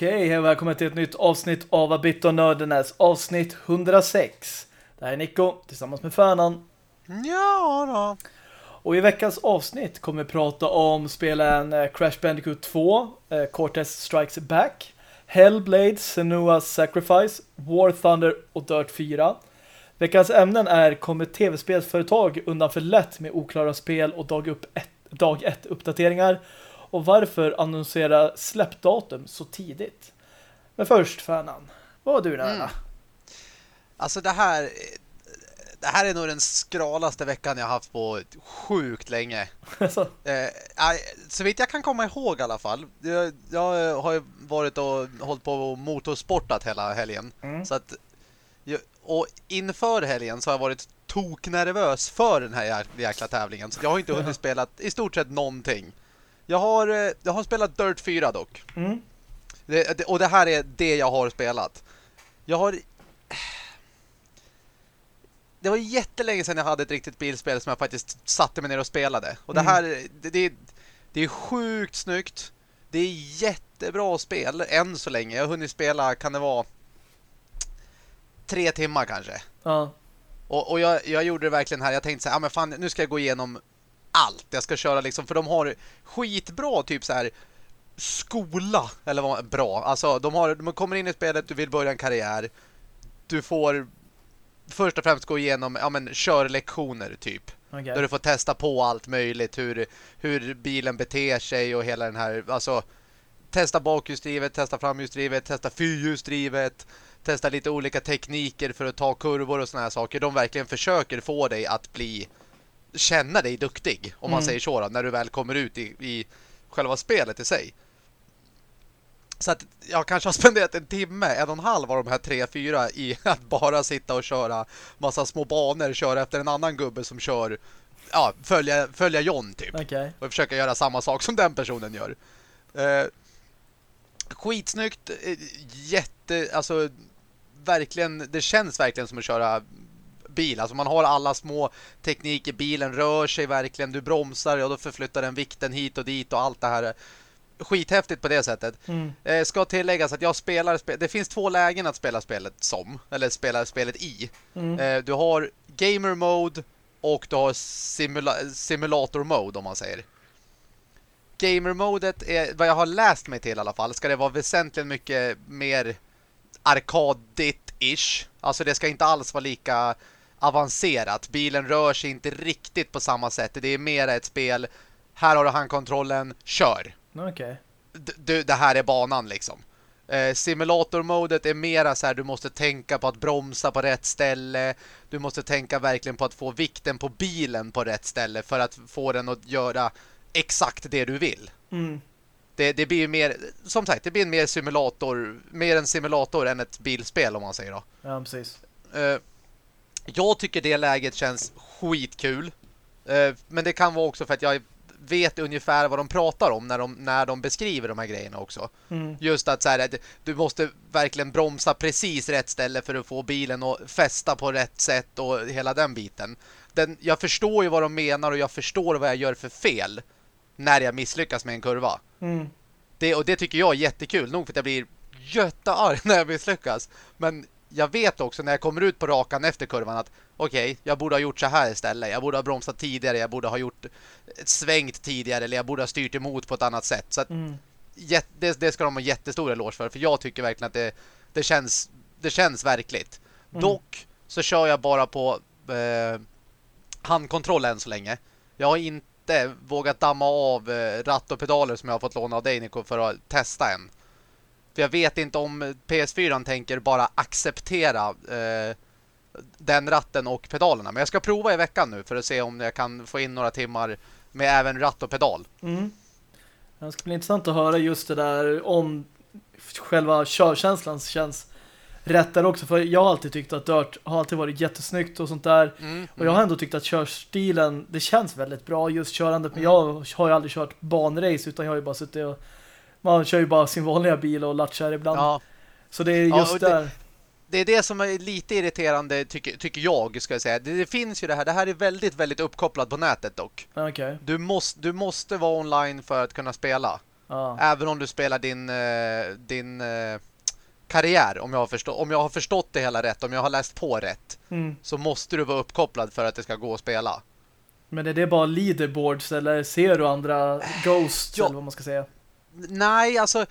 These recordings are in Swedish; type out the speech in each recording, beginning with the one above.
Okej, hej och välkommen till ett nytt avsnitt av A Bit of Nördenäs, avsnitt 106. Det här är Nico tillsammans med Färnan. Ja då. Och i veckans avsnitt kommer vi prata om spelen eh, Crash Bandicoot 2, eh, Cortez Strikes Back, Hellblade, Senua's Sacrifice, War Thunder och Dirt 4. Veckans ämnen är kommer tv-spelsföretag undan för lätt med oklara spel och dag, upp ett, dag ett uppdateringar och varför annonsera släppdatum så tidigt. Men först, Färnan, vad var du nära? Mm. Alltså det här det här är nog den skralaste veckan jag haft på sjukt länge. eh, så vitt jag kan komma ihåg i alla fall. Jag, jag har ju varit och hållit på och motorsportat hela helgen. Mm. Så att, och inför helgen så har jag varit toknervös för den här jäkla tävlingen. Så jag har inte hunnit spela i stort sett någonting. Jag har, eh, jag har spelat Dirt 4 dock. Mm. Det, det, och det här är det jag har spelat. Jag har... Det var jättelänge sedan jag hade ett riktigt bilspel som jag faktiskt satte mig ner och spelade. Och det mm. här, det, det, det är sjukt snyggt. Det är jättebra spel än så länge. Jag har hunnit spela, kan det vara tre timmar kanske. Ja. Och, och jag, jag gjorde det verkligen här. Jag tänkte så här, ah, men fan, nu ska jag gå igenom allt. Jag ska köra liksom, för de har skitbra typ så här skola, eller vad bra. Alltså, de, har, de kommer in i spelet, du vill börja en karriär. Du får först och främst gå igenom ja, men, körlektioner typ. Okay. Där du får testa på allt möjligt, hur, hur bilen beter sig och hela den här, alltså testa bakhjulsdrivet, testa framhjulsdrivet, testa fyrhjulsdrivet, testa lite olika tekniker för att ta kurvor och såna här saker. De verkligen försöker få dig att bli känna dig duktig, om man mm. säger så då, när du väl kommer ut i, i själva spelet i sig. Så att jag kanske har spenderat en timme, en och en halv av de här tre, fyra i att bara sitta och köra massa små banor, köra efter en annan gubbe som kör, ja, följa, följa John typ. Okay. Och försöka göra samma sak som den personen gör. Eh, skitsnyggt, eh, jätte, alltså verkligen, det känns verkligen som att köra bil. Alltså man har alla små tekniker, bilen rör sig verkligen, du bromsar och då förflyttar den vikten hit och dit och allt det här. Skithäftigt på det sättet. Mm. Eh, ska tilläggas att jag spelar spe det finns två lägen att spela spelet som, eller spela spelet i. Mm. Eh, du har gamer mode och du har simula simulator mode om man säger. Gamer-modet är, vad jag har läst mig till i alla fall, ska det vara väsentligen mycket mer arkadigt-ish. Alltså det ska inte alls vara lika avancerat. Bilen rör sig inte riktigt på samma sätt. Det är mer ett spel. Här har du handkontrollen, kör. Okej. Okay. Det här är banan liksom. Eh, Simulator-modet är mera så här, du måste tänka på att bromsa på rätt ställe. Du måste tänka verkligen på att få vikten på bilen på rätt ställe för att få den att göra exakt det du vill. Mm. Det, det blir mer, som sagt, det blir en mer simulator, mer en simulator än ett bilspel om man säger då. Ja, precis. Eh, jag tycker det läget känns skitkul. Eh, men det kan vara också för att jag vet ungefär vad de pratar om när de, när de beskriver de här grejerna också. Mm. Just att så här, du måste verkligen bromsa precis rätt ställe för att få bilen att fästa på rätt sätt och hela den biten. Den, jag förstår ju vad de menar och jag förstår vad jag gör för fel när jag misslyckas med en kurva. Mm. Det, och det tycker jag är jättekul, nog för att jag blir jättearg när jag misslyckas. Men jag vet också när jag kommer ut på rakan efter kurvan att okej, okay, jag borde ha gjort så här istället. Jag borde ha bromsat tidigare, jag borde ha gjort svängt tidigare eller jag borde ha styrt emot på ett annat sätt. Så att, mm. det, det, ska de ha jättestor eloge för. För jag tycker verkligen att det, det, känns, det känns verkligt. Mm. Dock så kör jag bara på eh, handkontroll än så länge. Jag har inte vågat damma av eh, ratt och pedaler som jag har fått låna av dig Nico för att testa än. För jag vet inte om PS4 tänker bara acceptera eh, den ratten och pedalerna. Men jag ska prova i veckan nu för att se om jag kan få in några timmar med även ratt och pedal. Mm. Det ska bli intressant att höra just det där om själva körkänslan känns rätt där också. För jag har alltid tyckt att Dirt har alltid varit jättesnyggt och sånt där. Mm, och jag har ändå tyckt att körstilen, det känns väldigt bra just körandet. Men mm. jag har ju aldrig kört banrace utan jag har ju bara suttit och man kör ju bara sin vanliga bil och latchar ibland. Ja. Så det är just ja, där. Det, är det som är lite irriterande tycker, tycker jag ska jag säga. Det, det, finns ju det här. Det här är väldigt, väldigt uppkopplat på nätet dock. Okay. Du, måste, du måste vara online för att kunna spela. Ja. Även om du spelar din, eh, din eh, karriär, om jag, har förstå om jag har förstått det hela rätt, om jag har läst på rätt, mm. så måste du vara uppkopplad för att det ska gå att spela. Men är det bara leaderboards eller ser du andra ghosts ja. eller vad man ska säga? Nej, alltså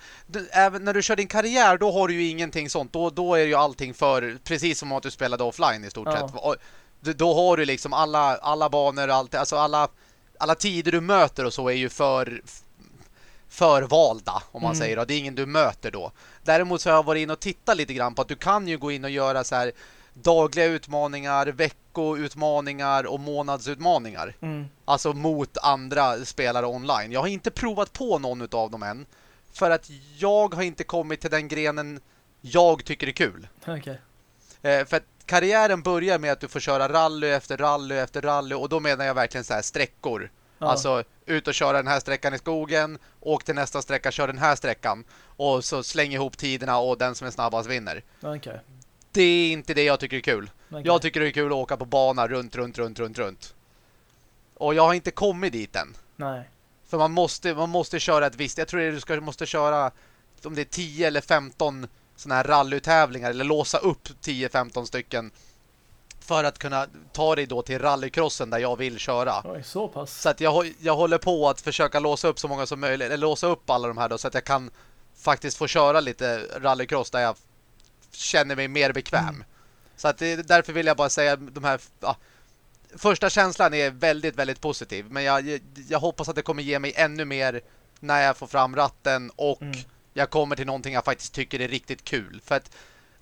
även när du kör din karriär då har du ju ingenting sånt. Då, då är ju allting för precis som att du spelade offline i stort ja. sett. Då har du liksom alla, alla banor allt, alltså alla, alla tider du möter och så är ju för förvalda om man mm. säger. Och det är ingen du möter då. Däremot så har jag varit in och tittat lite grann på att du kan ju gå in och göra så här dagliga utmaningar, veckoutmaningar och månadsutmaningar. Mm. Alltså mot andra spelare online. Jag har inte provat på någon av dem än. För att jag har inte kommit till den grenen jag tycker är kul. Okay. Eh, för att karriären börjar med att du får köra rally efter rally efter rally och då menar jag verkligen så här sträckor. Ja. Alltså ut och köra den här sträckan i skogen, åk till nästa sträcka, kör den här sträckan och så släng ihop tiderna och den som är snabbast vinner. Okay det är inte det jag tycker är kul. Okay. Jag tycker det är kul att åka på bana runt, runt, runt, runt, runt. Och jag har inte kommit dit än. Nej. För man måste, man måste köra ett visst... Jag tror att du ska, måste köra om det är 10 eller 15 sådana här rallytävlingar eller låsa upp 10-15 stycken för att kunna ta dig då till rallycrossen där jag vill köra. Oj, så pass. Så att jag, jag håller på att försöka låsa upp så många som möjligt, eller låsa upp alla de här då så att jag kan faktiskt få köra lite rallycross där jag känner mig mer bekväm. Mm. Så att det, därför vill jag bara säga de här... Ja, första känslan är väldigt, väldigt positiv. Men jag, jag, hoppas att det kommer ge mig ännu mer när jag får fram ratten och mm. jag kommer till någonting jag faktiskt tycker är riktigt kul. För att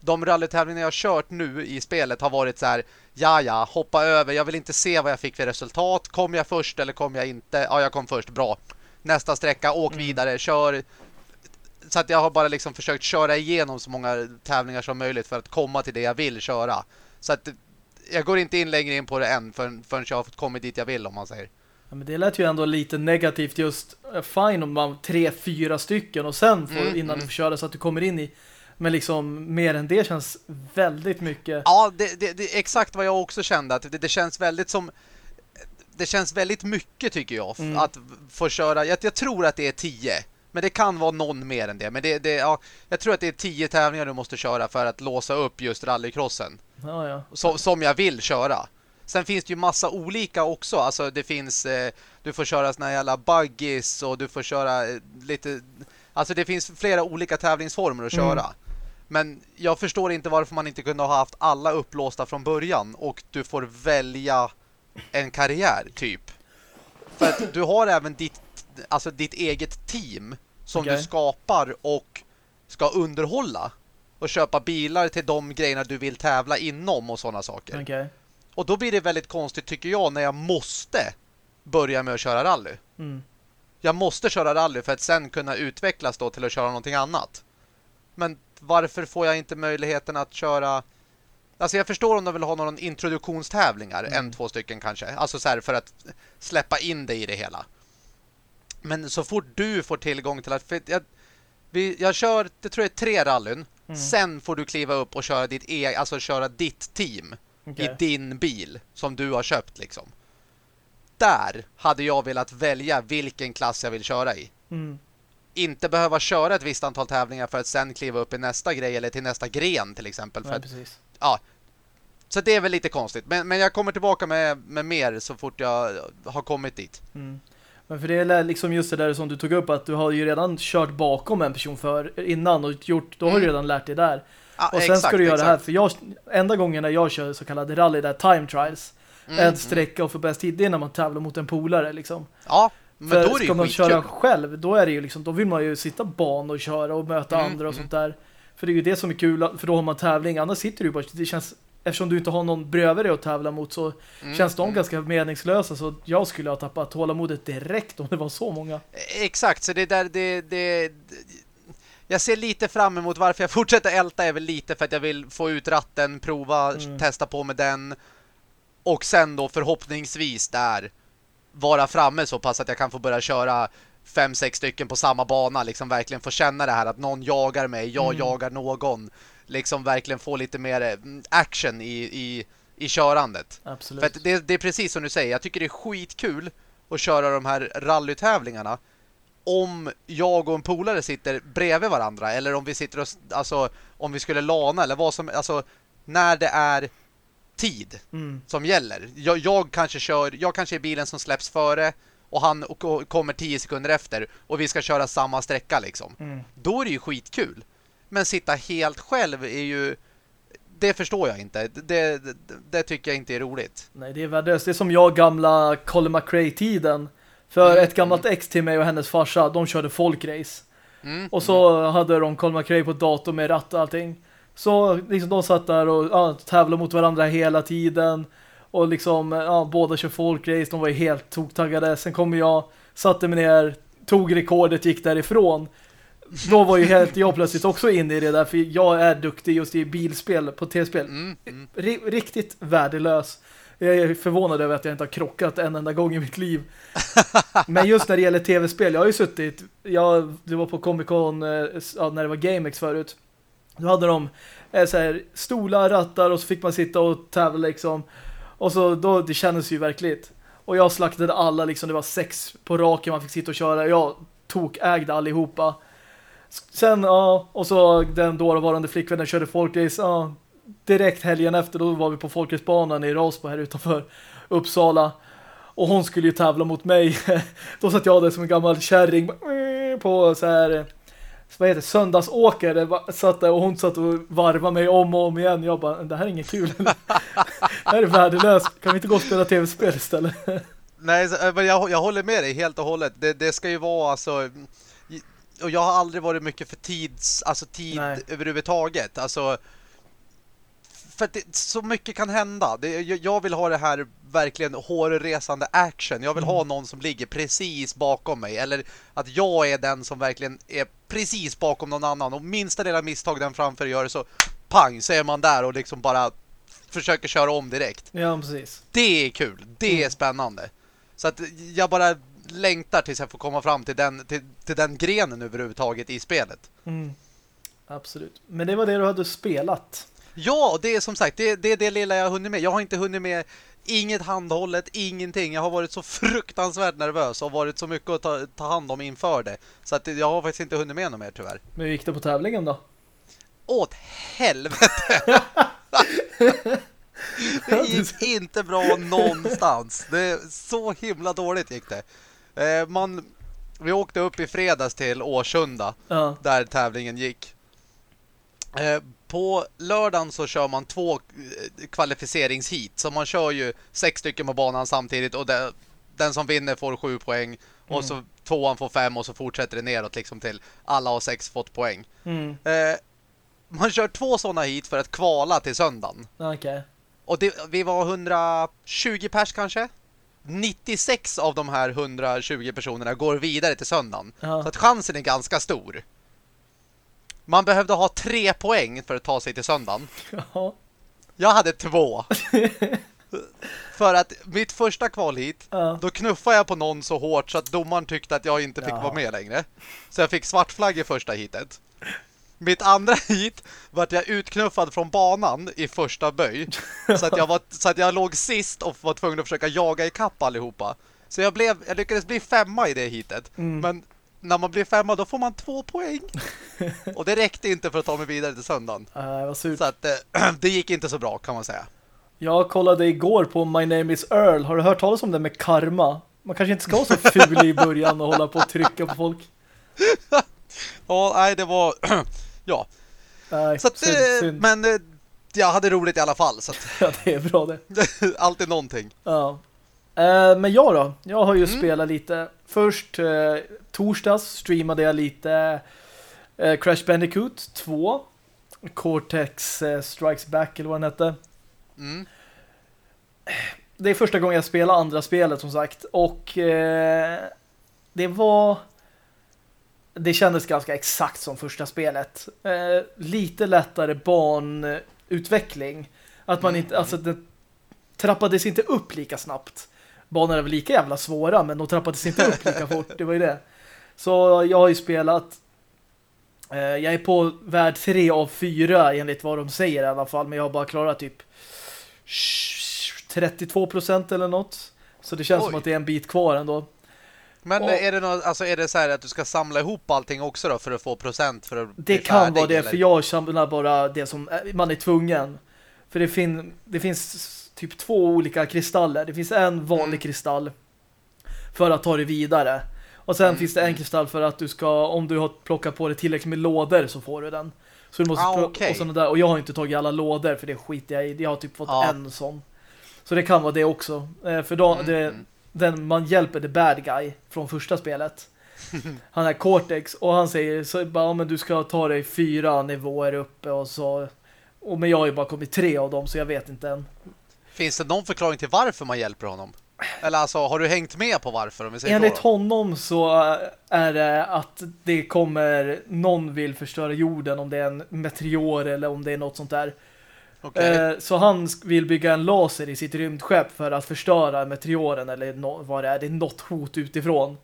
de rallytävlingar jag har kört nu i spelet har varit så här, ja ja, hoppa över, jag vill inte se vad jag fick för resultat. Kom jag först eller kom jag inte? Ja, jag kom först, bra. Nästa sträcka, åk mm. vidare, kör så att jag har bara liksom försökt köra igenom så många tävlingar som möjligt för att komma till det jag vill köra. Så att jag går inte in längre in på det än förrän, förrän jag har fått kommit dit jag vill om man säger. Ja, men det lät ju ändå lite negativt just eh, fine om man tre, fyra stycken och sen får, mm, innan mm. du får köra så att du kommer in i men liksom mer än det känns väldigt mycket. Ja, det, det, det är exakt vad jag också kände. Att det, det känns väldigt som det känns väldigt mycket tycker jag mm. att få köra. Jag, jag tror att det är tio. Men det kan vara någon mer än det. Men det, det, ja, jag tror att det är tio tävlingar du måste köra för att låsa upp just rallycrossen. Ja, ja. Så, som jag vill köra. Sen finns det ju massa olika också. Alltså det finns, eh, du får köra såna jävla buggies och du får köra eh, lite... Alltså det finns flera olika tävlingsformer att köra. Mm. Men jag förstår inte varför man inte kunde ha haft alla upplåsta från början och du får välja en karriär typ. För att du har även ditt alltså ditt eget team som okay. du skapar och ska underhålla och köpa bilar till de grejerna du vill tävla inom och sådana saker. Okay. Och då blir det väldigt konstigt tycker jag när jag måste börja med att köra rally. Mm. Jag måste köra rally för att sen kunna utvecklas då till att köra någonting annat. Men varför får jag inte möjligheten att köra... Alltså jag förstår om de vill ha någon introduktionstävlingar, mm. en, två stycken kanske. Alltså så här för att släppa in dig i det hela. Men så fort du får tillgång till att... Jag, vi, jag kör, det tror jag är tre rallyn. Mm. Sen får du kliva upp och köra ditt e alltså köra ditt team okay. i din bil som du har köpt liksom. Där hade jag velat välja vilken klass jag vill köra i. Mm. Inte behöva köra ett visst antal tävlingar för att sen kliva upp i nästa grej eller till nästa gren till exempel. För ja, att, precis. ja, så det är väl lite konstigt. Men, men jag kommer tillbaka med, med mer så fort jag har kommit dit. Mm. Men för det är liksom just det där som du tog upp att du har ju redan kört bakom en person för innan och gjort, då har mm. du redan lärt dig där. Ja, och sen exakt, ska du göra exakt. det här, för jag, enda gången när jag kör så kallade rally där time trials, mm, en sträcka och få bäst tid, det är när man tävlar mot en polare liksom. Ja, men för då är det ska man skitkul. köra själv, då är det ju liksom, då vill man ju sitta ban och köra och möta mm, andra och mm. sånt där. För det är ju det som är kul, för då har man tävling, annars sitter du bara, det känns eftersom du inte har någon bredvid dig att tävla mot så mm, känns de mm. ganska meningslösa så jag skulle ha tappat tålamodet direkt om det var så många. Exakt, så det där det, det, jag ser lite fram emot varför jag fortsätter älta är väl lite för att jag vill få ut ratten, prova, mm. testa på med den och sen då förhoppningsvis där vara framme så pass att jag kan få börja köra fem, sex stycken på samma bana, liksom verkligen få känna det här att någon jagar mig, jag mm. jagar någon liksom verkligen få lite mer eh, action i, i, i körandet. Absolut. För det, det är precis som du säger, jag tycker det är skitkul att köra de här rallytävlingarna om jag och en polare sitter bredvid varandra eller om vi sitter och, alltså om vi skulle lana eller vad som, alltså när det är tid mm. som gäller. Jag, jag, kanske kör, jag kanske är bilen som släpps före och han och, och kommer tio sekunder efter och vi ska köra samma sträcka liksom. Mm. Då är det ju skitkul. Men sitta helt själv är ju det förstår jag inte. Det, det, det, tycker jag inte är roligt. Nej, det är värdelöst. Det är som jag gamla Colin McRae-tiden. För mm. ett gammalt ex till mig och hennes farsa, de körde folkrace. Mm. Och så mm. hade de Colin McRae på dator med ratt och allting. Så liksom de satt där och ja, tävlade mot varandra hela tiden. Och liksom, ja, båda kör folkrace. De var ju helt toktaggade. Sen kom jag, satte mig ner, tog rekordet, gick därifrån då var ju helt jag plötsligt också inne i det där för jag är duktig just i bilspel på tv-spel. Mm, mm. Riktigt värdelös. Jag är förvånad över att jag inte har krockat en enda gång i mitt liv. Men just när det gäller tv-spel, jag har ju suttit jag, det var på Comic Con eh, ja, när det var GameX förut. Då hade de eh, så här, stolar, rattar och så fick man sitta och tävla liksom. Och så då, det kändes ju verkligt. Och jag slaktade alla liksom, det var sex på raken man fick sitta och köra. Jag tog ägde allihopa. Sen, ja, och så den dåvarande flickvännen körde folkrace, ja, direkt helgen efter, då var vi på folkracebanan i Rasbo här utanför Uppsala. Och hon skulle ju tävla mot mig. då satt jag där som en gammal kärring på så här vad heter det, söndagsåkare satt där och hon satt och varvade mig om och om igen. Jag bara, det här är inget kul. det här är värdelöst. Kan vi inte gå och spela tv-spel istället? Nej, eh, men jag, jag håller med dig helt och hållet. Det, det ska ju vara alltså och jag har aldrig varit mycket för tids, alltså tid Nej. överhuvudtaget. Alltså för det, så mycket kan hända. Det, jag vill ha det här verkligen hårresande action. Jag vill mm. ha någon som ligger precis bakom mig. Eller att jag är den som verkligen är precis bakom någon annan. Och minsta lilla misstag den framför gör så pang så är man där och liksom bara försöker köra om direkt. Ja, precis. Det är kul. Det mm. är spännande. Så att jag bara längtar tills jag får komma fram till den, till, till den grenen överhuvudtaget i spelet. Mm. Absolut. Men det var det du hade spelat. Ja, det är som sagt, det, det är det lilla jag har hunnit med. Jag har inte hunnit med inget handhållet, ingenting. Jag har varit så fruktansvärt nervös och varit så mycket att ta, ta hand om inför det. Så att jag har faktiskt inte hunnit med något mer tyvärr. Men hur gick det på tävlingen då? Åt helvete! det gick inte bra någonstans. Det är så himla dåligt gick det. Eh, man, vi åkte upp i fredags till Årsunda ja. där tävlingen gick. Eh, på lördagen så kör man två eh, kvalificeringsheat. Så man kör ju sex stycken på banan samtidigt och det, den som vinner får sju poäng. Mm. Och så tvåan får fem och så fortsätter det neråt liksom till alla har sex fått poäng. Mm. Eh, man kör två sådana hit för att kvala till söndagen. Okay. Och det, vi var 120 pers kanske. 96 av de här 120 personerna går vidare till söndagen. Ja. Så att chansen är ganska stor. Man behövde ha tre poäng för att ta sig till söndagen. Ja. Jag hade två. för att mitt första kval hit, ja. då knuffade jag på någon så hårt så att domaren tyckte att jag inte fick vara med längre. Så jag fick svartflagg i första hitet. Mitt andra hit var att jag utknuffad från banan i första böj. Så att jag, var, så att jag låg sist och var tvungen att försöka jaga i kapp allihopa. Så jag, blev, jag lyckades bli femma i det hitet. Mm. Men när man blir femma då får man två poäng. och det räckte inte för att ta mig vidare till söndagen. Äh, så att äh, det gick inte så bra kan man säga. Jag kollade igår på My Name is Earl. Har du hört talas om det med karma? Man kanske inte ska vara så ful i början och hålla på och trycka på folk. ja, nej det var... Ja. Nej, så att, synd, eh, synd. Men eh, jag hade roligt i alla fall. Så att, ja, det är bra det. Alltid någonting. Ja. Eh, men jag då? Jag har ju mm. spelat lite. Först eh, torsdags streamade jag lite Crash Bandicoot 2. Cortex Strikes Back eller vad den hette. Mm. Det är första gången jag spelar andra spelet som sagt. Och det var det kändes ganska exakt som första spelet. Eh, lite lättare banutveckling. Att man inte, alltså det trappades inte upp lika snabbt. Banorna var lika jävla svåra men de trappades inte upp lika fort. Det var ju det. Så jag har ju spelat eh, jag är på värld 3 av 4 enligt vad de säger i alla fall. Men jag har bara klarat typ 32% eller något. Så det känns Oj. som att det är en bit kvar ändå. Men Och- är det något, alltså är det så här att du ska samla ihop allting också då för att få procent för att Det kan färdig, vara det, eller? för jag samlar bara det som eh, man är tvungen. För det, fin det finns typ två olika kristaller. Det finns en vanlig Mm. kristall för att ta det vidare. Och sen Mm, finns det en kristall för att du ska, om du har plockat på det tillräckligt med lådor så får du den. Så du måste Ah, okej. och, sådana där. och jag har inte tagit alla lådor för det skiter jag i. Jag har typ fått Ja. en sån. Så det kan vara det också. Eh, För då, Mm, det, mm. Den man hjälper the bad guy från första spelet. Han är Cortex och han säger så bara, men du ska ta dig fyra nivåer uppe och så och men jag har ju bara kommit tre av dem så jag vet inte än. Finns det någon förklaring till varför man hjälper honom? Eller alltså, har du hängt med på varför? Om vi säger Enligt så då? honom så äh, är det att det kommer någon vill förstöra jorden om det är en meteor eller om det är något sånt där. Okej. Eh, så han vill bygga en laser i sitt rymdskepp för att förstöra meteoren eller no vad det är. Det är något hot utifrån.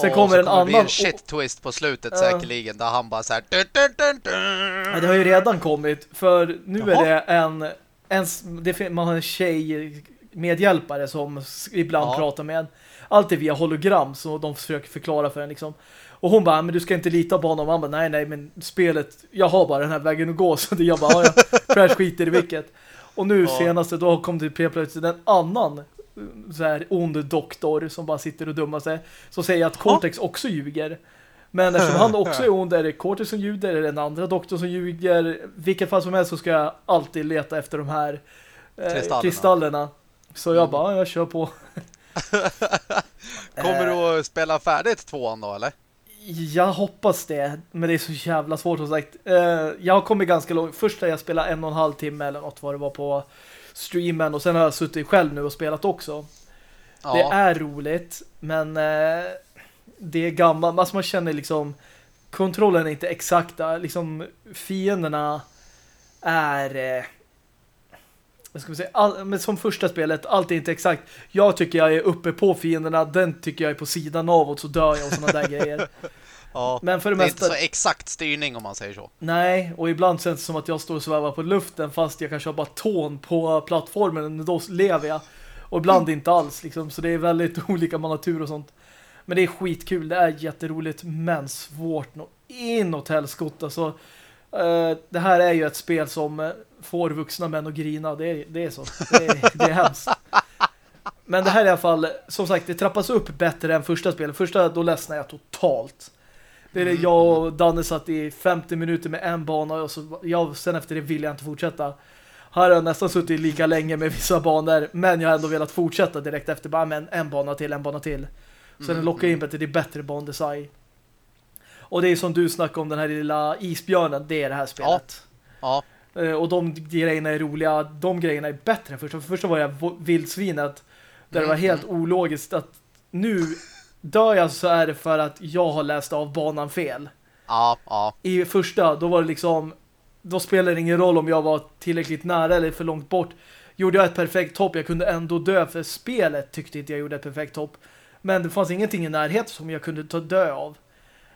Sen Och kommer så en kommer det bli annan... en shit twist på slutet Ja. säkerligen där han bara så här. Ja, det har ju redan kommit för nu Jaha. är det en, en det, man har en tjej medhjälpare som ibland Ja. pratar med en. Allt är via hologram så de försöker förklara för en liksom. Och hon bara, men du ska inte lita på honom. Han bara, nej nej men spelet, jag har bara den här vägen att gå. Så jag bara, ja, jag crash skiter i vilket. Och nu Ja. senaste, då kom det plötsligt en annan eh, så här ond doktor som bara sitter och dummar sig. Som säger att Cortex också ljuger. Men eftersom han också är ond, är det Cortex som ljuger eller den andra doktorn som ljuger. Vilket fall som helst så ska jag alltid leta efter de här eh, Kristallerna. kristallerna. Så jag bara, ja, jag kör på. Kommer Eh. du att spela färdigt tvåan då, eller? Jag hoppas det, men det är så jävla svårt som sagt. Eh, jag har kommit ganska långt. Först har jag spelat en och en halv timme eller något vad det var på streamen och sen har jag suttit själv nu och spelat också. Ja. Det är roligt, men eh, det är gammalt. Alltså man känner liksom kontrollen är inte exakta. Liksom fienderna är eh, vad ska man säga, all, men som första spelet, allt är inte exakt. Jag tycker jag är uppe på fienderna, den tycker jag är på sidan av och så dör jag och sådana där grejer. Ja. Men för det Det är mesta... inte så exakt styrning om man säger så. Nej, och ibland känns det som att jag står och svävar på luften fast jag kanske har bara tån på plattformen men då lever jag. Och ibland inte alls liksom, så det är väldigt olika med natur och sånt. Men det är skitkul, det är jätteroligt men svårt nå inåt helskott. Alltså, eh, det här är ju ett spel som eh, får vuxna män att grina, det är, det är så. Det är, det är hemskt. Men det här är i alla fall, som sagt, det trappas upp bättre än första spelet. Första, då ledsnar jag totalt. Det är det, jag och Danne satt i 50 minuter med en bana och så, jag, sen efter det vill jag inte fortsätta. Här har jag nästan suttit lika länge med vissa banor men jag har ändå velat fortsätta direkt efter bara men en bana till, en bana till. Så den lockar in bättre, det är bättre bandesign. Och det är som du snackade om den här lilla isbjörnen, det är det här spelet. Ja. Eh, Och de grejerna är roliga, de grejerna är bättre. Först, för första var jag vildsvinet där det var Mm, helt ologiskt att nu dör jag så är det för att jag har läst av banan fel. Ja, ja. I första, då var det liksom då spelade det ingen roll om jag var tillräckligt nära eller för långt bort. Gjorde jag ett perfekt hopp, jag kunde ändå dö för spelet tyckte inte jag gjorde ett perfekt hopp. Men det fanns ingenting i närheten som jag kunde ta dö av.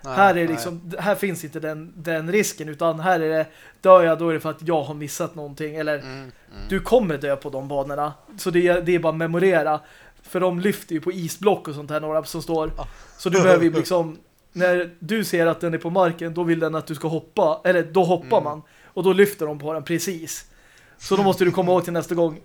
Nej, här är nej. liksom, här finns inte den, den risken utan här är det, dör jag då är det för att jag har missat någonting eller Mm, mm. du kommer dö på de banorna. Så det är, det är bara att memorera. För de lyfter ju på isblock och sånt här några som står. Så du behöver ju liksom när du ser att den är på marken då vill den att du ska hoppa. Eller då hoppar Mm. man. Och då lyfter de på den precis. Så då måste du komma ihåg till nästa gång.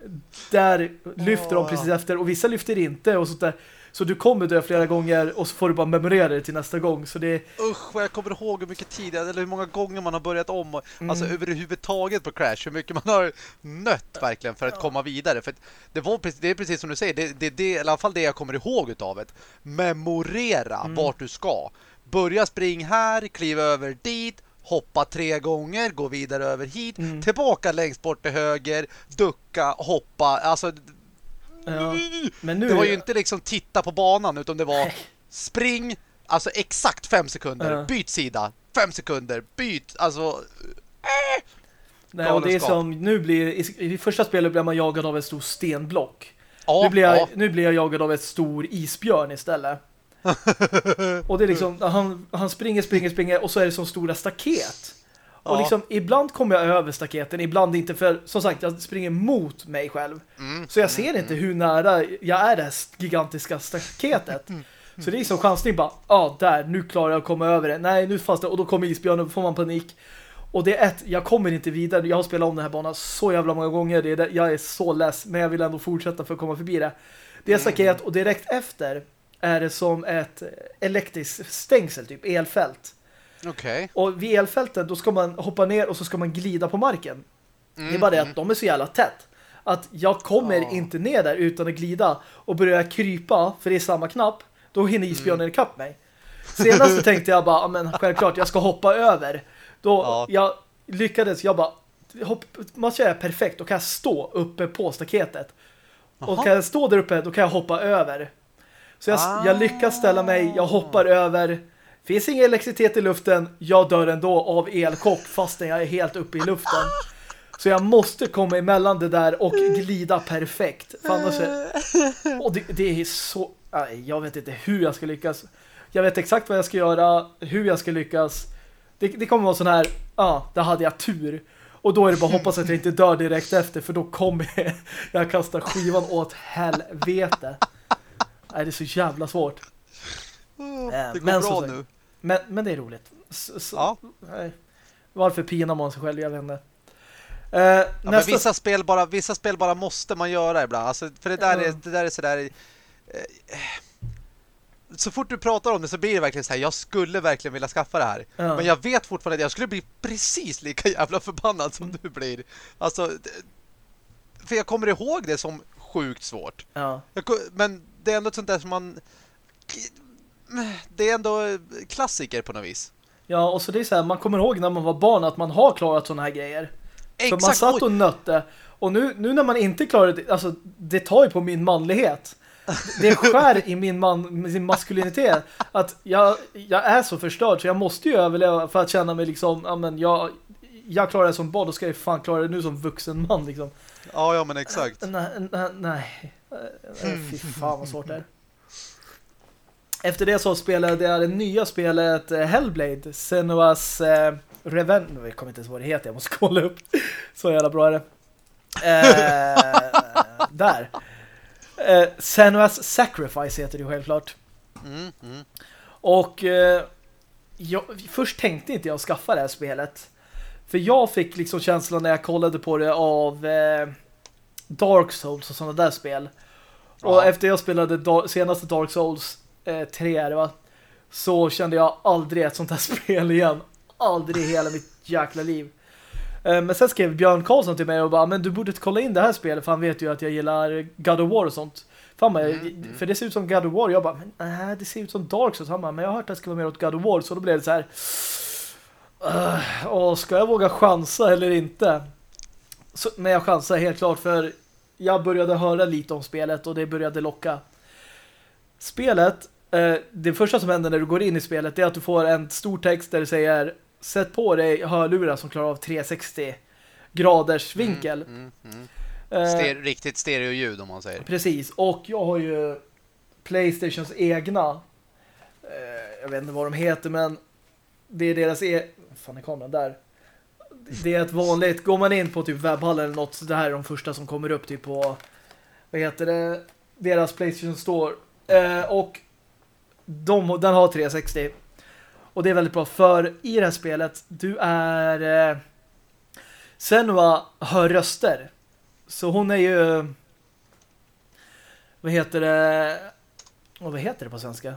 Där lyfter de Åh. precis efter. Och vissa lyfter inte och sånt där. Så du kommer dö flera gånger och så får du bara memorera det till nästa gång. Så det Usch, vad jag kommer ihåg hur mycket tid eller hur många gånger man har börjat om och, Mm. alltså överhuvudtaget på Crash hur mycket man har nött verkligen för att komma vidare för det var det är precis som du säger det, det, det är i alla fall det jag kommer ihåg utav det memorera Mm. vart du ska börja spring här, kliva över dit hoppa tre gånger, gå vidare över hit Mm. tillbaka längst bort till höger ducka, hoppa alltså ja. Men nu det var ju inte liksom titta på banan utan det var spring, alltså exakt fem sekunder, Ja. byt sida, fem sekunder, byt, alltså Nej, och det är som nu blir i, i första spelet blir man jagad av ett stort stenblock. ja, nu, blir jag, ja. nu blir jag jagad av ett stor isbjörn istället. och det är liksom, han, han springer, springer, springer och så är det som stora staket. Och Ja. liksom, ibland kommer jag över staketen, ibland inte för, som sagt, jag springer mot mig själv. Mm, Så jag ser inte hur nära jag är det här gigantiska staketet. Så det är som chansning bara, ja ah, där, nu klarar jag att komma över det. Nej, nu fast och då kommer isbjörnen och får man panik. Och det är ett, jag kommer inte vidare. Jag har spelat om den här banan så jävla många gånger. Det är det, jag är så less, men jag vill ändå fortsätta för att komma förbi det. Det är staket och direkt efter är det som ett elektriskt stängsel, typ elfält. Okay. Och vid elfälten då ska man hoppa ner och så ska man glida på marken. Mm, det är bara det att mm. de är så jävla tätt. Att jag kommer oh. inte ner där utan att glida och börja krypa, för det är samma knapp, då hinner isbjörnen mm. ikapp mig. Senast så tänkte jag bara, men självklart, jag ska hoppa över. Då ja. jag lyckades, jag bara, hopp, måste jag perfekt, då kan jag stå uppe på staketet. Aha. Och kan jag stå där uppe, då kan jag hoppa över. Så jag, ah. jag lyckas ställa mig, jag hoppar över. Finns ingen elektricitet i luften, jag dör ändå av elkock fastän jag är helt uppe i luften. Så jag måste komma emellan det där och glida perfekt. För annars är, och det, det är så... Jag vet inte hur jag ska lyckas. Jag vet exakt vad jag ska göra, hur jag ska lyckas. Det, det kommer vara sån här, ja, ah, där hade jag tur. Och då är det bara att hoppas att jag inte dör direkt efter för då kommer jag, jag kasta skivan åt helvete. Nej, det är så jävla svårt. Det går men, bra så, nu. Men, men det är roligt. Så, så, ja. nej. Varför pinar man sig själv? Jag vet inte. Uh, ja, nästa... men vissa spel, bara, vissa spel bara måste man göra ibland. Alltså, för det där, är, det där är sådär... Uh, så fort du pratar om det så blir det verkligen så här, jag skulle verkligen vilja skaffa det här. Ja. Men jag vet fortfarande att jag skulle bli precis lika jävla förbannad som du blir. Alltså, för jag kommer ihåg det som sjukt svårt. Ja. Jag, men det är ändå ett sånt där som man... Det är ändå klassiker på något vis. Ja, och så det är så här, man kommer ihåg när man var barn att man har klarat sådana här grejer. Exakt. För man satt och nötte. Och nu, nu när man inte klarar det, alltså det tar ju på min manlighet det skär i min, man, min maskulinitet att jag, jag är så förstörd så jag måste ju överleva för att känna mig liksom, ja men jag, jag klarar det som barn, då ska jag fan klara det nu som vuxen man liksom. Ja, ja men exakt. Nej, nej, nej. Fy fan vad svårt det är. Efter det så spelade jag det nya spelet eh, Hellblade, Senua's eh, Revenge. Jag kommer inte ens vad det heter, jag måste kolla upp. Så jävla bra är det. Eh, där. Eh, Senua's Sacrifice heter det självklart. Mm, mm. Och eh, jag, först tänkte inte jag skaffa det här spelet. För jag fick liksom känslan när jag kollade på det av eh, Dark Souls och sådana där spel. Ja. Och efter jag spelade da senaste Dark Souls eh, 3 va? så kände jag aldrig ett sånt här spel igen. Aldrig i hela mitt jäkla liv. Eh, men sen skrev Björn Karlsson till mig och bara, men du borde kolla in det här spelet för han vet ju att jag gillar God of War och sånt. Fan, mm, mm. För det ser ut som God of War. Jag bara, men nej, det ser ut som Dark Souls. Han bara, men jag har hört att det ska vara mer åt God of War. Så då blev det så här, uh, åh, ska jag våga chansa eller inte? Så, men jag chansar helt klart för jag började höra lite om spelet och det började locka. Spelet, eh, det första som händer när du går in i spelet är att du får en stor text där det säger sätt på dig hörlurar som klarar av 360 graders mm, vinkel. Mm, mm, mm. Eh, Ster riktigt stereoljud om man säger. Precis, och jag har ju Playstations egna eh, jag vet inte vad de heter men det är deras e fan är kameran där det är ett vanligt, går man in på typ webbhallen eller något, så det här är de första som kommer upp typ på vad heter det deras Playstation Store eh, och de, den har 360 och det är väldigt bra för i det här spelet du är eh, Senua hör röster. Så hon är ju vad heter det och vad heter det på svenska?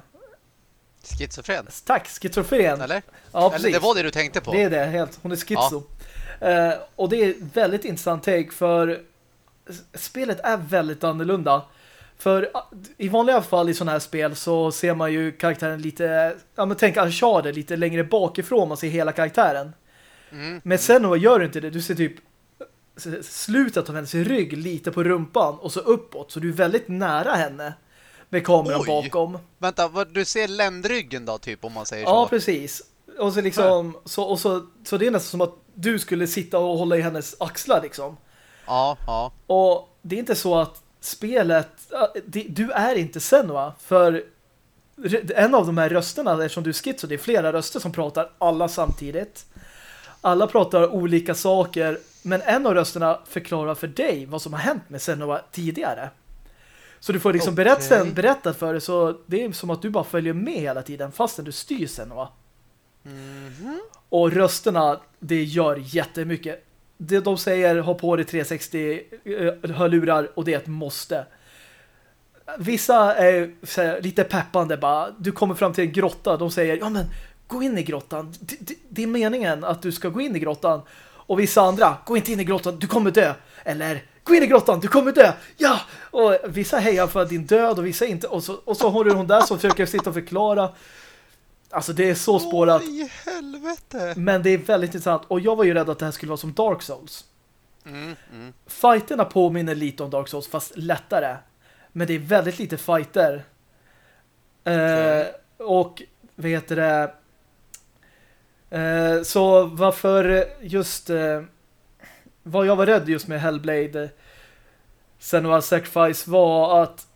Schizofren. Tack, schizofren. Eller? Ja, precis. Eller det var det du tänkte på. Det är det, helt. Hon är schizo. Ja. Eh, och det är väldigt intressant take för spelet är väldigt annorlunda. För i vanliga fall i sådana här spel så ser man ju karaktären lite, ja men tänk Uncharted lite längre bakifrån, man ser hela karaktären. Mm. Men sen vad gör du inte det? Du ser typ slutet av hennes rygg lite på rumpan och så uppåt, så du är väldigt nära henne med kameran Oj. bakom. Vänta, vad, du ser ländryggen då typ om man säger så? Ja, precis. Och så liksom, så, och så, så det är nästan som att du skulle sitta och hålla i hennes axlar liksom. Ja, ja. Och det är inte så att spelet, du är inte Senua för en av de här rösterna, eftersom du är schizo, det är flera röster som pratar alla samtidigt. Alla pratar olika saker, men en av rösterna förklarar för dig vad som har hänt med Senua tidigare. Så du får liksom okay. berättelsen berättat för dig så det är som att du bara följer med hela tiden fastän du styr sen va? Mm -hmm. Och rösterna, det gör jättemycket. Det de säger, ha på dig 360-hörlurar eh, och det är ett måste. Vissa är här, lite peppande bara. Du kommer fram till en grotta, de säger, ja men gå in i grottan. Det, det, det är meningen att du ska gå in i grottan. Och vissa andra, gå inte in i grottan, du kommer dö. Eller, gå in i grottan, du kommer dö. Ja! Och vissa hejar för din död och vissa inte. Och så, och så har du hon där som försöker sitta och förklara. Alltså det är så spårat. Åh, helvete! Men det är väldigt intressant. Och jag var ju rädd att det här skulle vara som Dark Souls. Mm, mm. Fighterna påminner lite om Dark Souls, fast lättare. Men det är väldigt lite fighter. Okay. Eh, och, heter det... Eh, så varför just... Eh, vad jag var rädd just med Hellblade Senua Sacrifice var att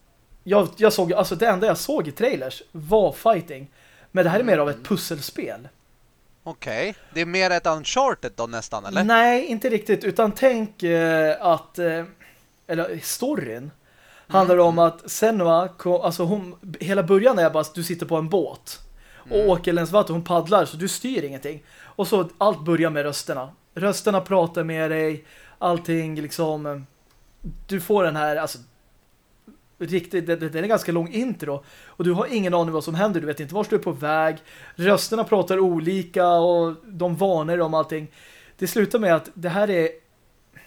jag, jag såg, alltså det enda jag såg i trailers var fighting. Men det här är mer av ett pusselspel. Okej, okay. det är mer ett Uncharted då nästan, eller? Nej, inte riktigt. Utan tänk eh, att, eh, eller storyn, mm. handlar om att Senua, alltså hon, hela början är bara att du sitter på en båt och mm. åker längs vatten, hon paddlar så du styr ingenting. Och så allt börjar med rösterna. Rösterna pratar med dig, allting liksom du får den här, alltså riktigt, det, det är en ganska lång intro. Och du har ingen aning vad som händer, du vet inte vart du är på väg. Rösterna pratar olika och de varnar om allting. Det slutar med att det här är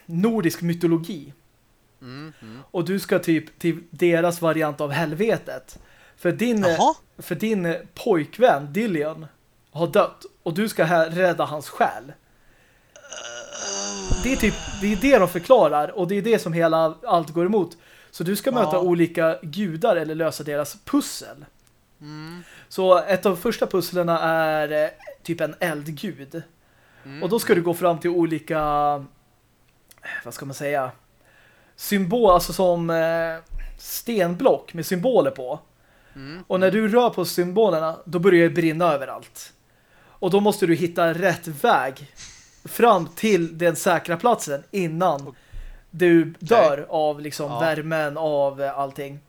nordisk mytologi. Mm, mm. och du ska typ till deras variant av helvetet. För din, för din pojkvän Dillian har dött. Och du ska här rädda hans själ. Det är typ det är det de förklarar. Och det är det som hela allt går emot. Så du ska möta ja. olika gudar eller lösa deras pussel. Mm. Så ett av de första pusslerna är eh, typ en eldgud. Mm. Och då ska du gå fram till olika vad ska man säga symbol, alltså som eh, stenblock med symboler på. Mm. Och när du rör på symbolerna då börjar det brinna överallt. Och då måste du hitta rätt väg fram till den säkra platsen innan du dör okay. av liksom ja. värmen av eh, allting.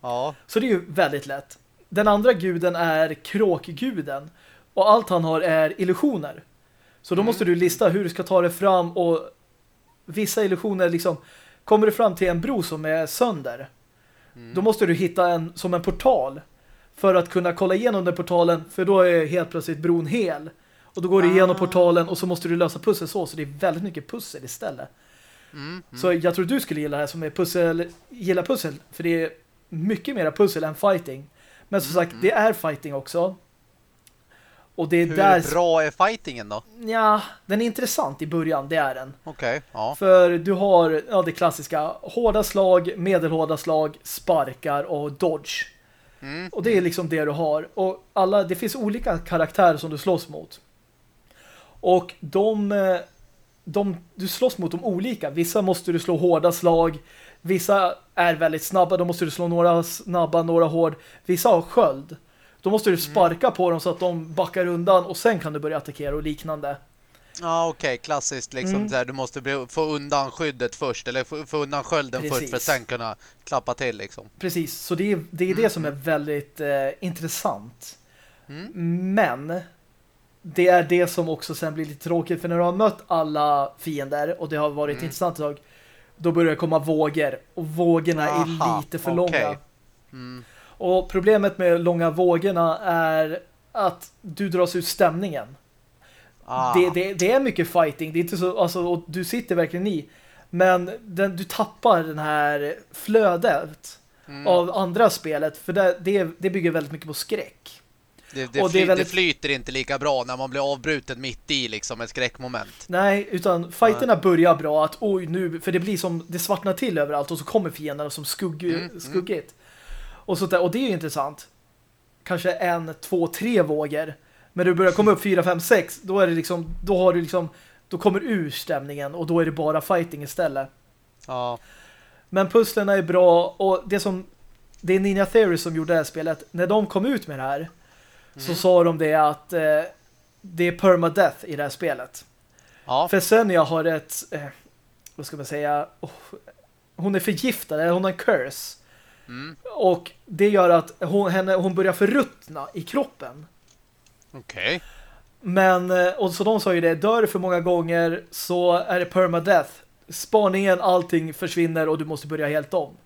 Ja. Så det är ju väldigt lätt. Den andra guden är kråkguden och allt han har är illusioner. Så då mm. måste du lista hur du ska ta dig fram och vissa illusioner liksom kommer du fram till en bro som är sönder. Mm. Då måste du hitta en som en portal för att kunna kolla igenom den portalen för då är helt plötsligt bron hel. Och då går du igenom ah. portalen och så måste du lösa pussel så. Så det är väldigt mycket pussel istället. Mm, mm. Så jag tror du skulle gilla det här som är pussel, gilla pussel. För det är mycket mer pussel än fighting. Men som mm, sagt, det är fighting också. Och det är Hur där... bra är fightingen då? Ja, den är intressant i början, det är den. Okej, okay, ja. För du har ja, det klassiska hårda slag, medelhårda slag, sparkar och dodge. Mm. Och det är liksom det du har. Och alla, det finns olika karaktärer som du slåss mot. Och de, eh, de, du slåss mot dem olika. Vissa måste du slå hårda slag. Vissa är väldigt snabba. Då måste du slå några snabba, några hård. Vissa har sköld. Då måste du mm. sparka mm. på dem så att de backar undan och sen kan du börja attackera och liknande. Ja, okej. Okay. Klassiskt liksom. Mm. Där du måste få undan skyddet först. Eller få, få undan skölden Precis. först för att sen kunna klappa till liksom. Precis. Så det är det, är mm. det som är väldigt eh, intressant. Mm. Men det är det som också sen blir lite tråkigt för när du har mött alla fiender och det har varit mm. intressant tag då börjar det komma vågor och vågorna Aha, är lite för okay. långa. Mm. Och problemet med långa vågorna är att du dras ut stämningen. Ah. Det, det, det, är mycket fighting. Det är inte så, alltså, och du sitter verkligen i. Men den, du tappar den här flödet mm. av andra spelet. För det, det, det bygger väldigt mycket på skräck. Det, det, fly, det, väldigt... det, flyter inte lika bra när man blir avbruten mitt i liksom ett skräckmoment. Nej, utan fighterna Nej. börjar bra att oj nu, för det blir som det svartnar till överallt och så kommer fienderna som skugg, mm, mm. skuggigt. Mm. Och, så där, och det är ju intressant. Kanske en, två, tre vågor. Men du börjar komma upp fyra, fem, sex, då är det liksom, då har du liksom, då kommer ur stämningen och då är det bara fighting istället. Ja. Men pusslerna är bra och det som det är Ninja Theory som gjorde det här spelet. När de kom ut med det här så sa de det att eh, det är permadeath i det här spelet. Ja. För Senja har ett eh, vad ska man säga oh, hon är förgiftad, eller hon har en curse Mm. Och det gör att hon, henne, hon börjar förruttna i kroppen. Okej. Okay. Men, eh, och så de sa ju det, dör för många gånger så är det permadeath. Spaningen, allting försvinner och du måste börja helt om.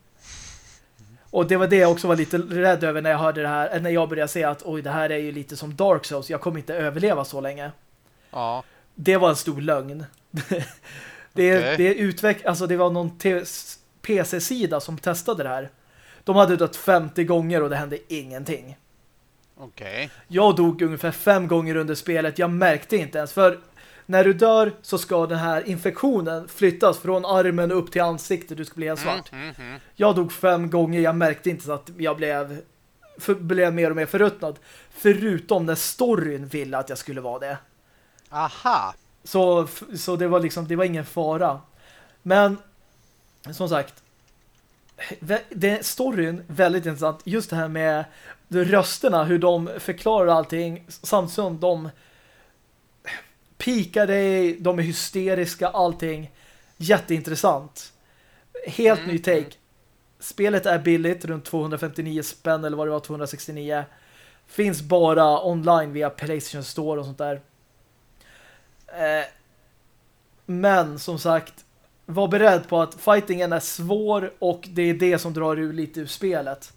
Och det var det jag också var lite rädd över när jag hörde det här, när jag började se att oj, det här är ju lite som Dark Souls, jag kommer inte överleva så länge. Ja. Det var en stor lögn. det, okay. det, utveck alltså det var någon PC-sida som testade det här. De hade dött 50 gånger och det hände ingenting. Okej. Okay. Jag dog ungefär fem gånger under spelet. Jag märkte inte ens. För när du dör så ska den här infektionen flyttas från armen upp till ansiktet. Du ska bli helt svart. Mm, mm, mm. Jag dog fem gånger. Jag märkte inte så att jag blev, för, blev mer och mer förruttnad. Förutom när storyn ville att jag skulle vara det. Aha. Så, så det var liksom, det var ingen fara. Men som sagt det storyn väldigt intressant. Just det här med rösterna, hur de förklarar allting samtidigt som de pikar dig, de är hysteriska, allting. Jätteintressant. Helt mm. ny take. Spelet är billigt, runt 259 spänn eller vad det var, 269. Finns bara online via Playstation Store och sånt där. Eh, men som sagt, var beredd på att fightingen är svår och det är det som drar ur lite ur spelet.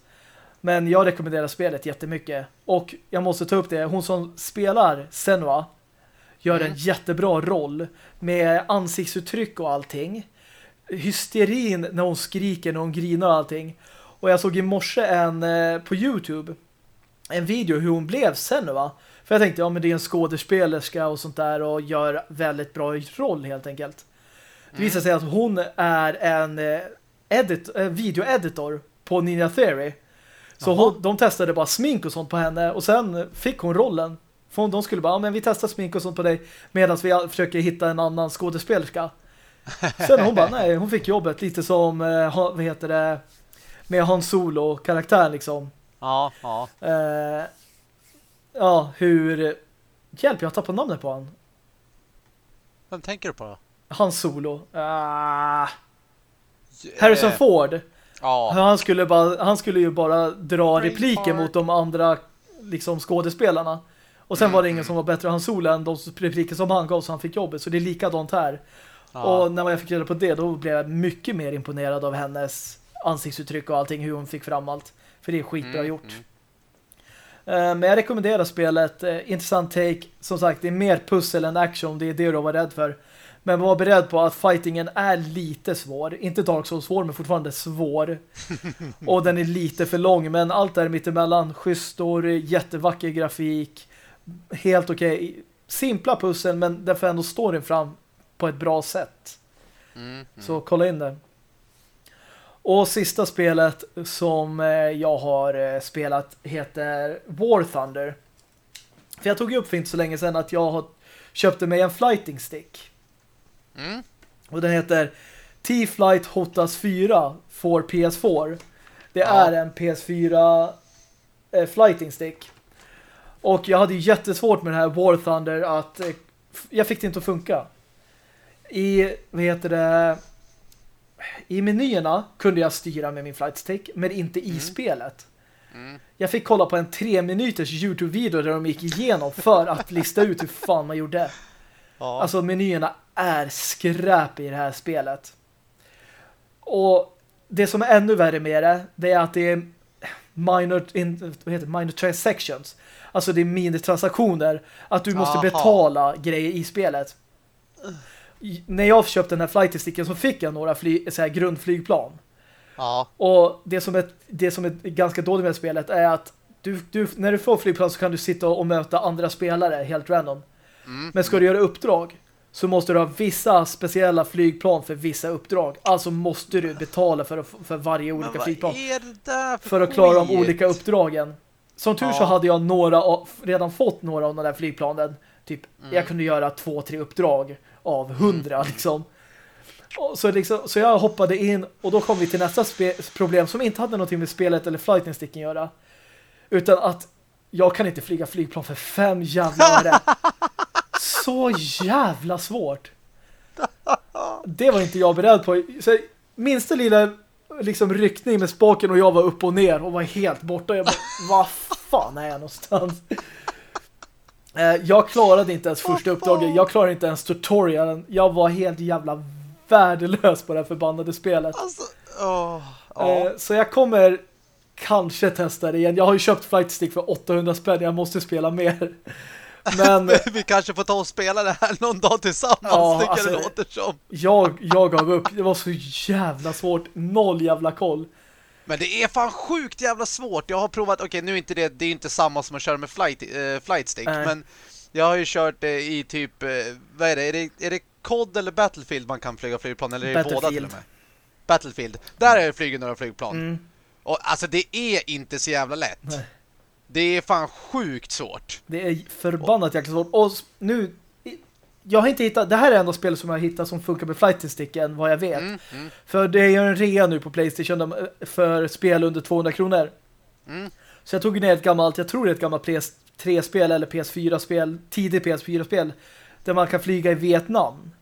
Men jag rekommenderar spelet jättemycket. Och jag måste ta upp det. Hon som spelar Senua gör mm. en jättebra roll med ansiktsuttryck och allting. Hysterin när hon skriker, när hon grinar och allting. Och jag såg i morse en eh, på Youtube en video hur hon blev Senua. För jag tänkte, ja men det är en skådespelerska och sånt där och gör väldigt bra roll helt enkelt. Det visar sig att hon är en eh, edit, eh, videoeditor på Ninja Theory. Så hon, de testade bara smink och sånt på henne och sen fick hon rollen. För de skulle bara, ja, men vi testar smink och sånt på dig medan vi försöker hitta en annan skådespelerska. Sen hon bara, nej, hon fick jobbet lite som, eh, vad heter det, med Han Solo-karaktären liksom. Ja, ja. Eh, ja, hur... Hjälp, jag tappar namnet på honom. Vem tänker du på? Han Solo. Uh, Harrison Ford. Ja. Han skulle, bara, han skulle ju bara dra repliker mot de andra liksom skådespelarna. Och sen mm. var det ingen som var bättre Han Solo än de repliker som han gav så han fick jobbet. Så det är likadant här. Ja. Och när jag fick reda på det då blev jag mycket mer imponerad av hennes ansiktsuttryck och allting. Hur hon fick fram allt. För det är skitbra mm. gjort. Mm. Men jag rekommenderar spelet. Eh, intressant take. Som sagt, det är mer pussel än action. Det är det du var rädd för. Men var beredd på att fightingen är lite svår. Inte Dark Souls svår, men fortfarande svår. och den är lite för lång, men allt där mittemellan. Schysst story, jättevacker grafik. Helt okej. Okay. Simpla pussel, men den får ändå storyn fram på ett bra sätt. Mm, mm. Så kolla in det. Och sista spelet som eh, jag har eh, spelat heter War Thunder. För jag tog upp för inte så länge sedan att jag köpte mig en flighting stick. Mm. Och den heter T-Flight Hotas 4 for PS4. Det ja. är en PS4 eh, flighting stick. Och jag hade jättesvårt med den här War Thunder att eh, jag fick det inte att funka. I, vad heter det i menyerna kunde jag styra med min flight stick men inte i mm. spelet. Mm. Jag fick kolla på en tre minuters Youtube-video där de gick igenom för att lista ut hur fan man gjorde. Ja. Alltså menyerna är skräp i det här spelet. Och det som är ännu värre med det, det är att det är minor, in, vad heter minor transactions. Alltså det är mindre transaktioner. Att du måste Aha. betala grejer i spelet. När jag köpte den här flight så fick jag några fly, så här grundflygplan. Ja. Och det som, är, det som är ganska dåligt med spelet är att du, du, när du får flygplan så kan du sitta och möta andra spelare helt random. Mm. Men ska du göra uppdrag så måste du ha vissa speciella flygplan för vissa uppdrag. Alltså måste du betala för, för varje olika flygplan. för, för att klara de olika uppdragen. Som tur ja. så hade jag några redan fått några av de där flygplanen. Typ, mm. jag kunde göra två, tre uppdrag av hundra mm. liksom. Så, liksom. så jag hoppade in och då kom vi till nästa problem som inte hade någonting med spelet eller flighting sticken göra. Utan att jag kan inte flyga flygplan för fem jävla öre. så jävla svårt. Det var inte jag beredd på. Så minsta lilla liksom ryckning med spaken och jag var upp och ner och var helt borta. Jag bara, vad fan är jag någonstans? Eh, jag klarade inte ens första uppdraget. Jag klarade inte ens tutorialen. Jag var helt jävla värdelös på det här förbannade spelet. Alltså, oh, oh. Så jag kommer kanske testa det igen. Jag har ju köpt Flight Stick för 800 spänn. Jag måste spela mer. Men vi kanske får ta och spela det här någon dag tillsammans, ja, alltså, det låter som. Jag, jag gav upp. Det var så jävla svårt. Noll jävla koll. Men det är fan sjukt jävla svårt. Jag har provat, okej okay, nu är inte det, det är inte samma som att köra med flight, uh, flight stick, äh. men jag har ju kört det i typ, uh, vad är det? Är det, är det COD eller Battlefield man kan flyga flygplan? Eller är det båda till och med? Battlefield. Där har jag flugit några flygplan. Mm. Och alltså det är inte så jävla lätt. Nej. Det är fan sjukt svårt. Det är förbannat jäkla svårt. Och nu jag har inte hittat, det här är ändå spel som jag har hittat som funkar med flight sticken vad jag vet. Mm, mm. För det är en rea nu på Playstation för spel under 200 kronor. Mm. Så jag tog ner ett gammalt, jag tror det är ett gammalt PS3-spel eller PS4-spel, tidigt PS4-spel där man kan flyga i Vietnam.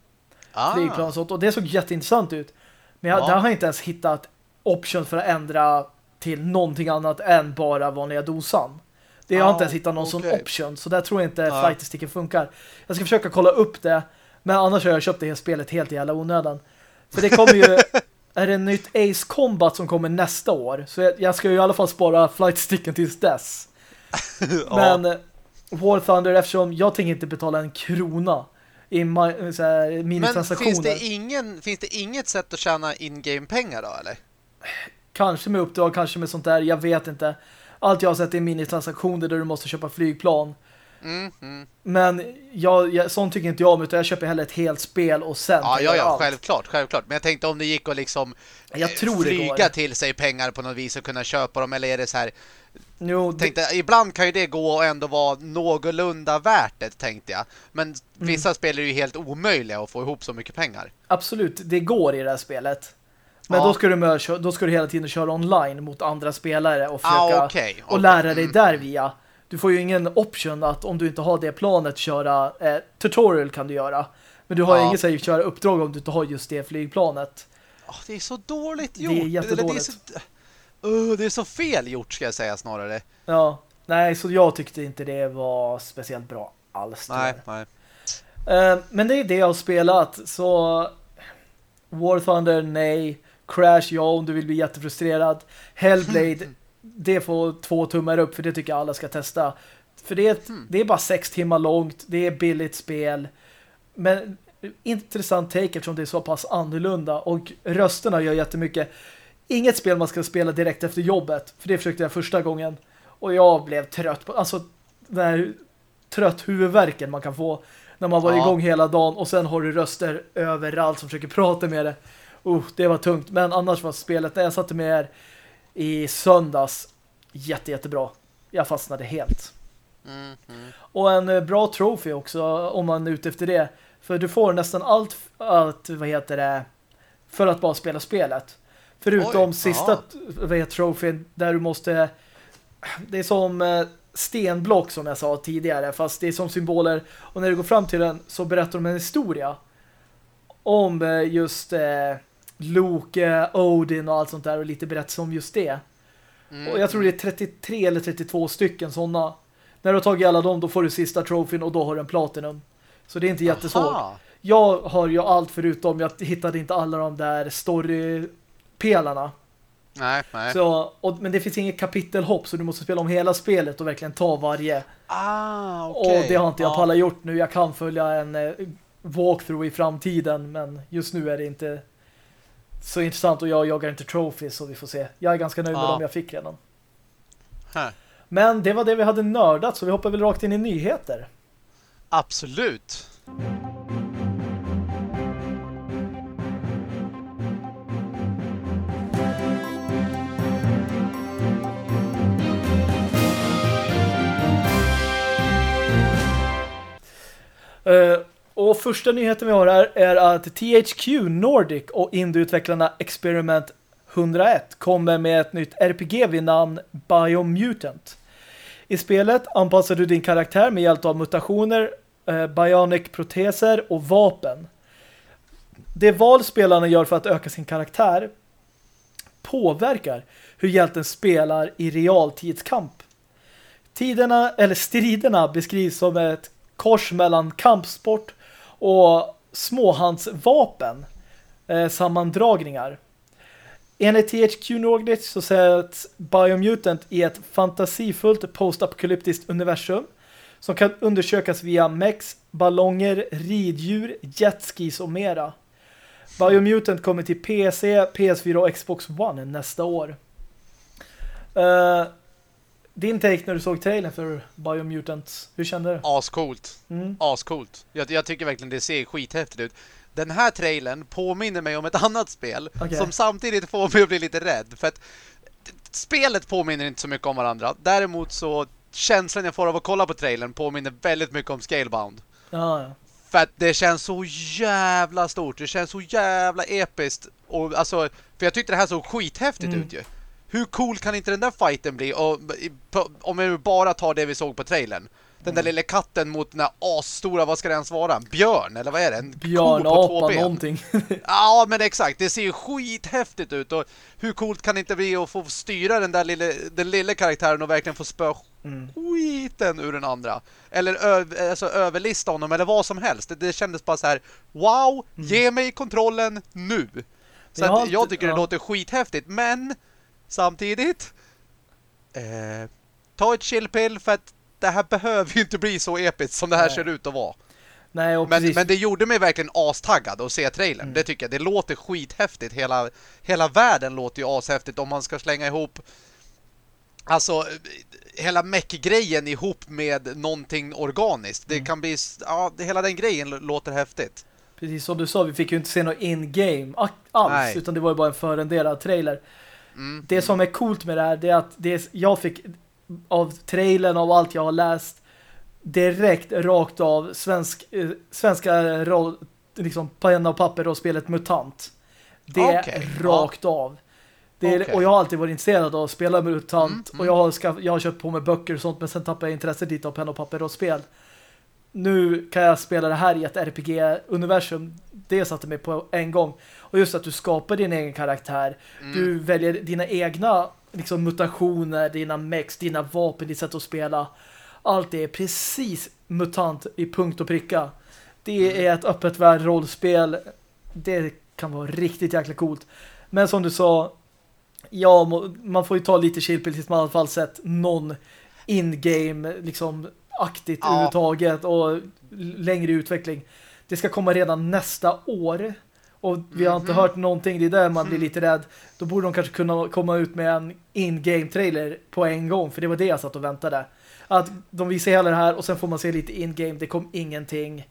Ah. Flygplan och sånt. Och det såg jätteintressant ut. Men jag, ja. där har jag inte ens hittat option för att ändra till någonting annat än bara vanliga dosan. Det har ah, inte ens hittat någon okay. sån option. Så där tror jag inte ah. flight funkar. Jag ska försöka kolla upp det. Men annars har jag köpt det här spelet helt jävla onödan. För det kommer ju... är det nytt Ace Combat som kommer nästa år. Så jag, jag ska ju i alla fall spara flightsticken tills dess. Men ja. War Thunder, eftersom jag tänker inte betala en krona i minitransaktioner. Men finns det, ingen, finns det inget sätt att tjäna in-game pengar då, eller? Kanske med uppdrag, kanske med sånt där. Jag vet inte. Allt jag har sett är minitransaktioner där du måste köpa flygplan. Mm, mm. Men jag, jag, sånt tycker inte jag om utan jag köper hellre ett helt spel och sen Ja, ja, ja, självklart, självklart. Men jag tänkte om det gick att liksom jag tror flyga till sig pengar på något vis och kunna köpa dem eller är det så här Jo, tänkte, det... ibland kan ju det gå och ändå vara någorlunda värt det, tänkte jag. Men mm. vissa spel är ju helt omöjliga att få ihop så mycket pengar. Absolut, det går i det här spelet. Men ja. då, ska du då ska du hela tiden köra online mot andra spelare och försöka ah, okay, okay. och lära dig mm. där via. Du får ju ingen option att om du inte har det planet köra eh, tutorial kan du göra. Men du har ja. inget att köra uppdrag om du inte har just det flygplanet. Oh, det är så dåligt gjort. Det är jättedåligt. Det är, så, uh, det är så fel gjort ska jag säga snarare. Ja, nej så jag tyckte inte det var speciellt bra alls. Nej, nej. Uh, men det är det jag har spelat. Så War Thunder, nej. Crash, ja, om du vill bli jättefrustrerad. Hellblade, det får två tummar upp för det tycker jag alla ska testa. För det är, ett, mm. det är bara sex timmar långt, det är billigt spel. Men intressant take eftersom det är så pass annorlunda och rösterna gör jättemycket. Inget spel man ska spela direkt efter jobbet, för det försökte jag första gången. Och jag blev trött på, alltså den här trött huvudvärken man kan få när man var ja. igång hela dagen och sen har du röster överallt som försöker prata med det uh, det var tungt. Men annars var spelet, när jag satte med er i söndags, jätte, jättebra. Jag fastnade helt. Mm, mm. Och en eh, bra trophy också, om man är ute efter det. För du får nästan allt, allt vad heter det, för att bara spela spelet. Förutom Oj, sista heter trofén där du måste det är som eh, stenblock som jag sa tidigare fast det är som symboler och när du går fram till den så berättar de en historia om eh, just eh, Loke, Odin och allt sånt där och lite berättelse om just det. Mm. Och jag tror det är 33 eller 32 stycken sådana. När du har tagit alla dem då får du sista trofén och då har du en platinum. Så det är inte jättesvårt. Aha. Jag har ju allt förutom jag hittade inte alla de där storypelarna. Nej, nej. Så, och, men det finns inget kapitelhopp så du måste spela om hela spelet och verkligen ta varje. Ah, okay. Och det har inte jag ja. pallat gjort nu. Jag kan följa en eh, walkthrough i framtiden men just nu är det inte så intressant och jag jagar inte trophies så vi får se. Jag är ganska nöjd med ja. dem jag fick redan. Här. Men det var det vi hade nördat så vi hoppar väl rakt in i nyheter. Absolut. Uh, och första nyheten vi har här är att THQ Nordic och indieutvecklarna Experiment 101 kommer med ett nytt RPG vid namn Biomutant. I spelet anpassar du din karaktär med hjälp av mutationer, eh, bionic-proteser och vapen. Det val spelarna gör för att öka sin karaktär påverkar hur hjälten spelar i realtidskamp. Tiderna, eller striderna beskrivs som ett kors mellan kampsport och småhandsvapen eh, sammandragningar. Enligt THQ Nordic så sätts Biomutant i ett fantasifullt postapokalyptiskt universum som kan undersökas via mex, ballonger, riddjur, jetskis och mera. Biomutant kommer till PC, PS4 och Xbox One nästa år. Uh, din take när du såg trailern för Biomutant, hur kände du? Ascoolt. Mm. Ascoolt. Jag, jag tycker verkligen det ser skithäftigt ut. Den här trailern påminner mig om ett annat spel okay. som samtidigt får mig att bli lite rädd. För att spelet påminner inte så mycket om varandra. Däremot så känslan jag får av att kolla på trailern påminner väldigt mycket om Scalebound. Ja, ja. För att det känns så jävla stort. Det känns så jävla episkt. Och alltså, för jag tyckte det här såg skithäftigt mm. ut ju. Hur cool kan inte den där fighten bli? Och, om vi bara tar det vi såg på trailern. Den där mm. lilla katten mot den där asstora, vad ska det ens vara? Björn, eller vad är det? En Björn, ko på apa, två ben. någonting. ja, men exakt. Det ser ju skithäftigt ut. Och hur coolt kan det inte bli att få styra den där lilla, den lilla karaktären och verkligen få spö mm. skiten ur den andra? Eller alltså, överlista honom, eller vad som helst. Det, det kändes bara så här, wow, mm. ge mig kontrollen nu. Så jag, att, jag tycker ja. det låter skithäftigt, men samtidigt eh, ta ett chillpill för att det här behöver ju inte bli så episkt som det här Nej. ser ut att vara. Nej, men, men det gjorde mig verkligen astaggad att se trailern. Mm. Det tycker jag. Det låter skithäftigt. Hela, hela världen låter ju ashäftigt om man ska slänga ihop alltså hela meck-grejen ihop med någonting organiskt. Det mm. kan bli ja, hela den grejen låter häftigt. Precis som du sa, vi fick ju inte se något in-game alls, Nej. utan det var ju bara en förendelad trailer. Mm. Det som är coolt med det här, det är att det, jag fick av trailern och allt jag har läst direkt rakt av svensk, eh, svenska roll, liksom penna och papper och spelet Mutant. Det är okay. rakt av. Är, okay. Och jag har alltid varit intresserad av att spela Mutant mm, och jag har, jag har köpt på mig böcker och sånt men sen tappade jag intresset dit av penna och papper och spel. Nu kan jag spela det här i ett RPG-universum. Det satte mig på en gång. Och just att du skapar din egen karaktär. Mm. Du väljer dina egna liksom mutationer, dina mex, dina vapen, ditt sätt att spela. Allt det är precis mutant i punkt och pricka. Det mm. är ett öppet värld rollspel. Det kan vara riktigt jäkla coolt. Men som du sa, ja, man får ju ta lite chillpill tills man i alla fall sett någon in-game liksom aktigt ja. överhuvudtaget och längre utveckling. Det ska komma redan nästa år. Och vi har inte mm hört någonting, det är där man blir lite rädd. Då borde de kanske kunna komma ut med en in-game-trailer på en gång, för det var det jag satt och väntade. Att de visar hela det här och sen får man se lite in-game, det kom ingenting.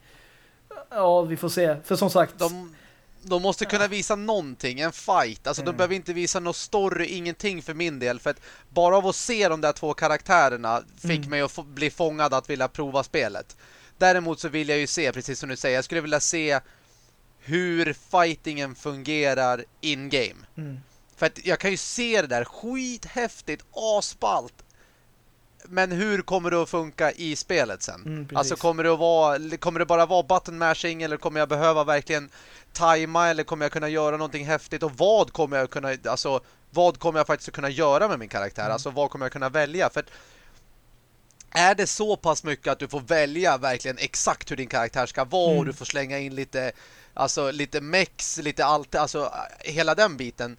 Ja, vi får se. För som sagt... De, de måste kunna visa någonting, en fight. Alltså mm. de behöver inte visa något story, ingenting för min del. För att bara av att se de där två karaktärerna fick mm. mig att bli fångad att vilja prova spelet. Däremot så vill jag ju se, precis som du säger, jag skulle vilja se hur fightingen fungerar in-game. Mm. För att jag kan ju se det där skithäftigt, asballt. Men hur kommer det att funka i spelet sen? Mm, alltså kommer det att vara kommer det bara vara button mashing eller kommer jag behöva verkligen tajma eller kommer jag kunna göra någonting häftigt och vad kommer jag kunna alltså vad kommer jag faktiskt kunna göra med min karaktär? Mm. Alltså vad kommer jag kunna välja? För är det så pass mycket att du får välja verkligen exakt hur din karaktär ska vara mm. och du får slänga in lite alltså lite mex, lite allt, alltså hela den biten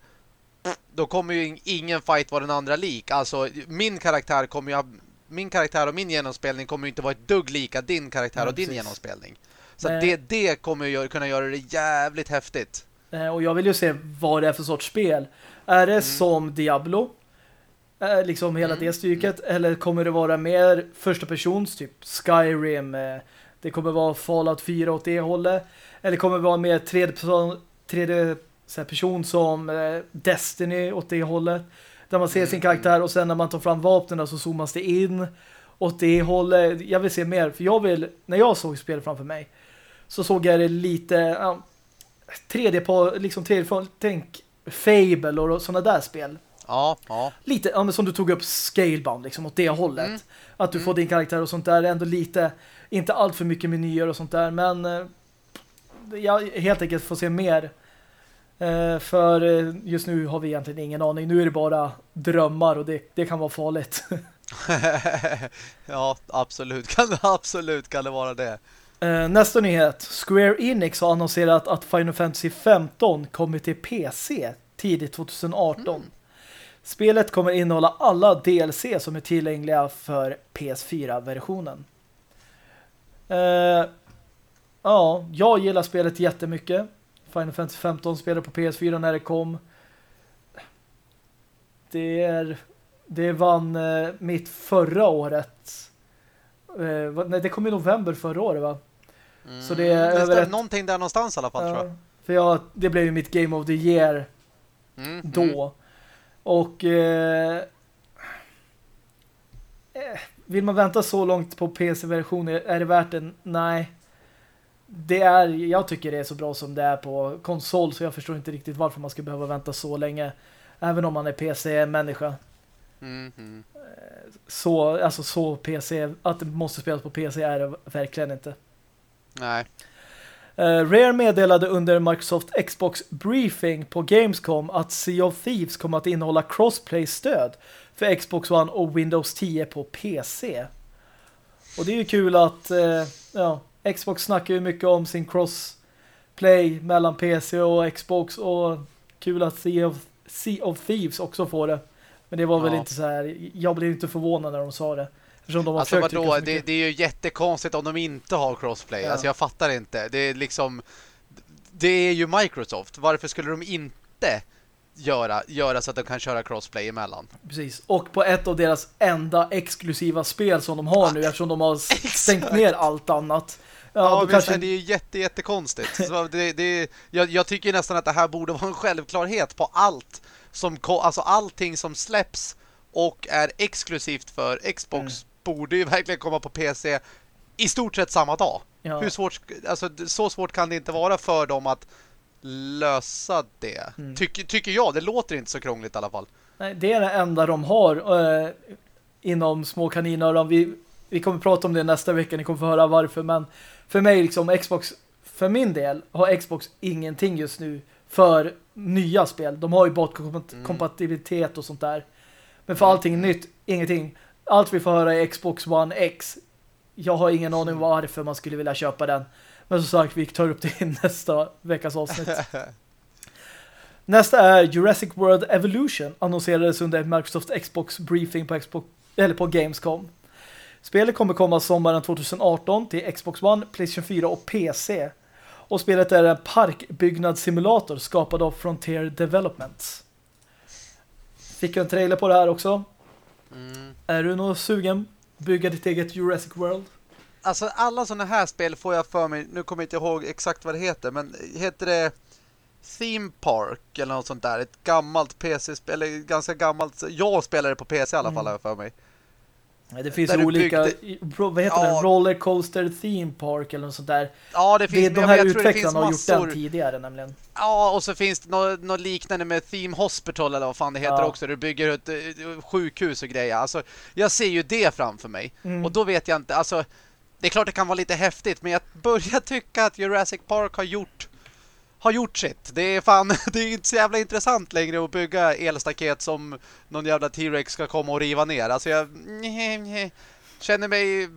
då kommer ju ingen fight vara den andra lik. Alltså min karaktär kommer ju min karaktär och min genomspelning kommer ju inte vara ett dugg lika din karaktär och din precis. genomspelning. Så det, det kommer ju kunna göra det jävligt häftigt. Eh, och jag vill ju se vad det är för sorts spel. Är det mm. som Diablo? Eh, liksom hela mm. det stycket? Eller kommer det vara mer första persons typ Skyrim? Eh, det kommer vara Fallout 4 åt det hållet? Eller kommer det vara mer tredje person, tredje så person som eh, Destiny åt det hållet. Där man ser sin mm. karaktär och sen när man tar fram vapnen så zoomas det in åt det hållet. Jag vill se mer, för jag vill, när jag såg spel framför mig så såg jag det lite ja, 3D på, liksom 3D tänk Fable och sådana där spel. Ja, ja. Lite, ja, men som du tog upp Scalebound liksom åt det hållet. Mm. Att du mm. får din karaktär och sånt där, ändå lite, inte allt för mycket menyer och sånt där, men eh, jag helt enkelt får se mer för eh, just nu har vi egentligen ingen aning. Nu är det bara drömmar och det, det kan vara farligt. ja, absolut. Kan, absolut kan det vara det. Eh, nästa nyhet. Square Enix har annonserat att Final Fantasy 15 kommer till PC tidigt 2018. Mm. Spelet kommer innehålla alla DLC som är tillgängliga för PS4-versionen. Uh, ja, jag gillar spelet jättemycket. Final Fantasy 15 spelade på PS4 när det kom. Det är det vann uh, mitt förra året. Uh, nej, det kom i november förra året va? Mm, så det är över ett... någonting där någonstans i alla fall tror jag. För jag, det blev ju mitt Game of the Year mm, då. Mm. Och eh, eh, vill man vänta så långt på PC-version är det värt det? Nej. Det är, jag tycker det är så bra som det är på konsol så jag förstår inte riktigt varför man ska behöva vänta så länge. Även om man är PC-människa. Mm, mm. Så, alltså så PC, att det måste spelas på PC är det verkligen inte. Nej. Uh, Rare meddelade under Microsoft Xbox Briefing på Gamescom att Sea of Thieves kommer att innehålla crossplay-stöd för Xbox One och Windows 10 på PC. Och det är ju kul att uh, ja, Xbox snackar ju mycket om sin crossplay mellan PC och Xbox och kul att Sea of, sea of Thieves också får det. Men det var väl inte så här, jag blev inte förvånad när de sa det. Eftersom de har alltså vadå, det, det, är ju jättekonstigt om de inte har crossplay. Ja. Alltså jag fattar inte. Det är liksom det är ju Microsoft. Varför skulle de inte göra, göra så att de kan köra crossplay emellan? Precis. Och på ett av deras enda exklusiva spel som de har nu eftersom de har stängt ner allt annat. Ja, visst, kanske... det är ju jätte, jättekonstigt. det, det, jag, jag tycker nästan att det här borde vara en självklarhet på allt som, alltså allting som släpps och är exklusivt för Xbox mm borde ju verkligen komma på PC i stort sett samma dag. Ja. Hur svårt, alltså, så svårt kan det inte vara för dem att lösa det. Mm. Tycker, tycker jag, det låter inte så krångligt i alla fall. Nej, det är det enda de har eh, inom små kaniner. Vi, vi kommer prata om det nästa vecka, ni kommer få höra varför. Men för mig, liksom Xbox, för min del, har Xbox ingenting just nu för nya spel. De har ju bakkompatibilitet mm. och sånt där. Men för allting mm. nytt, ingenting allt vi får höra är Xbox One X. Jag har ingen aning varför man skulle vilja köpa den. Men som sagt, vi tar upp det i nästa veckas avsnitt. Nästa är Jurassic World Evolution annonserades under Microsoft Xbox briefing på, Xbox, eller på Gamescom. Spelet kommer komma sommaren 2018 till Xbox One, Playstation 4 och PC. Och spelet är en parkbyggnadssimulator skapad av Frontier Developments. Fick en trailer på det här också. Mm. Är du nog sugen bygga ditt eget Jurassic World? Alltså alla sådana här spel får jag för mig, nu kommer jag inte ihåg exakt vad det heter, men heter det Theme Park eller något sånt där, ett gammalt PC-spel, eller ganska gammalt, jag spelar det på PC i alla fall mm. jag för mig. Det finns där olika, byggde... vad heter ja. det? Rollercoaster Theme Park eller något sånt där. Ja, det finns. Det, de här utvecklarna har gjort den tidigare nämligen. Ja, och så finns det något, något liknande med Theme Hospital eller vad fan det heter ja. också. Du bygger ett uh, sjukhus och grejer. Alltså, jag ser ju det framför mig. Mm. Och då vet jag inte, alltså, det är klart det kan vara lite häftigt, men jag börjar tycka att Jurassic Park har gjort har gjort sitt. Det är fan, det är inte så jävla intressant längre att bygga elstaket som någon jävla T-Rex ska komma och riva ner. Alltså jag känner mig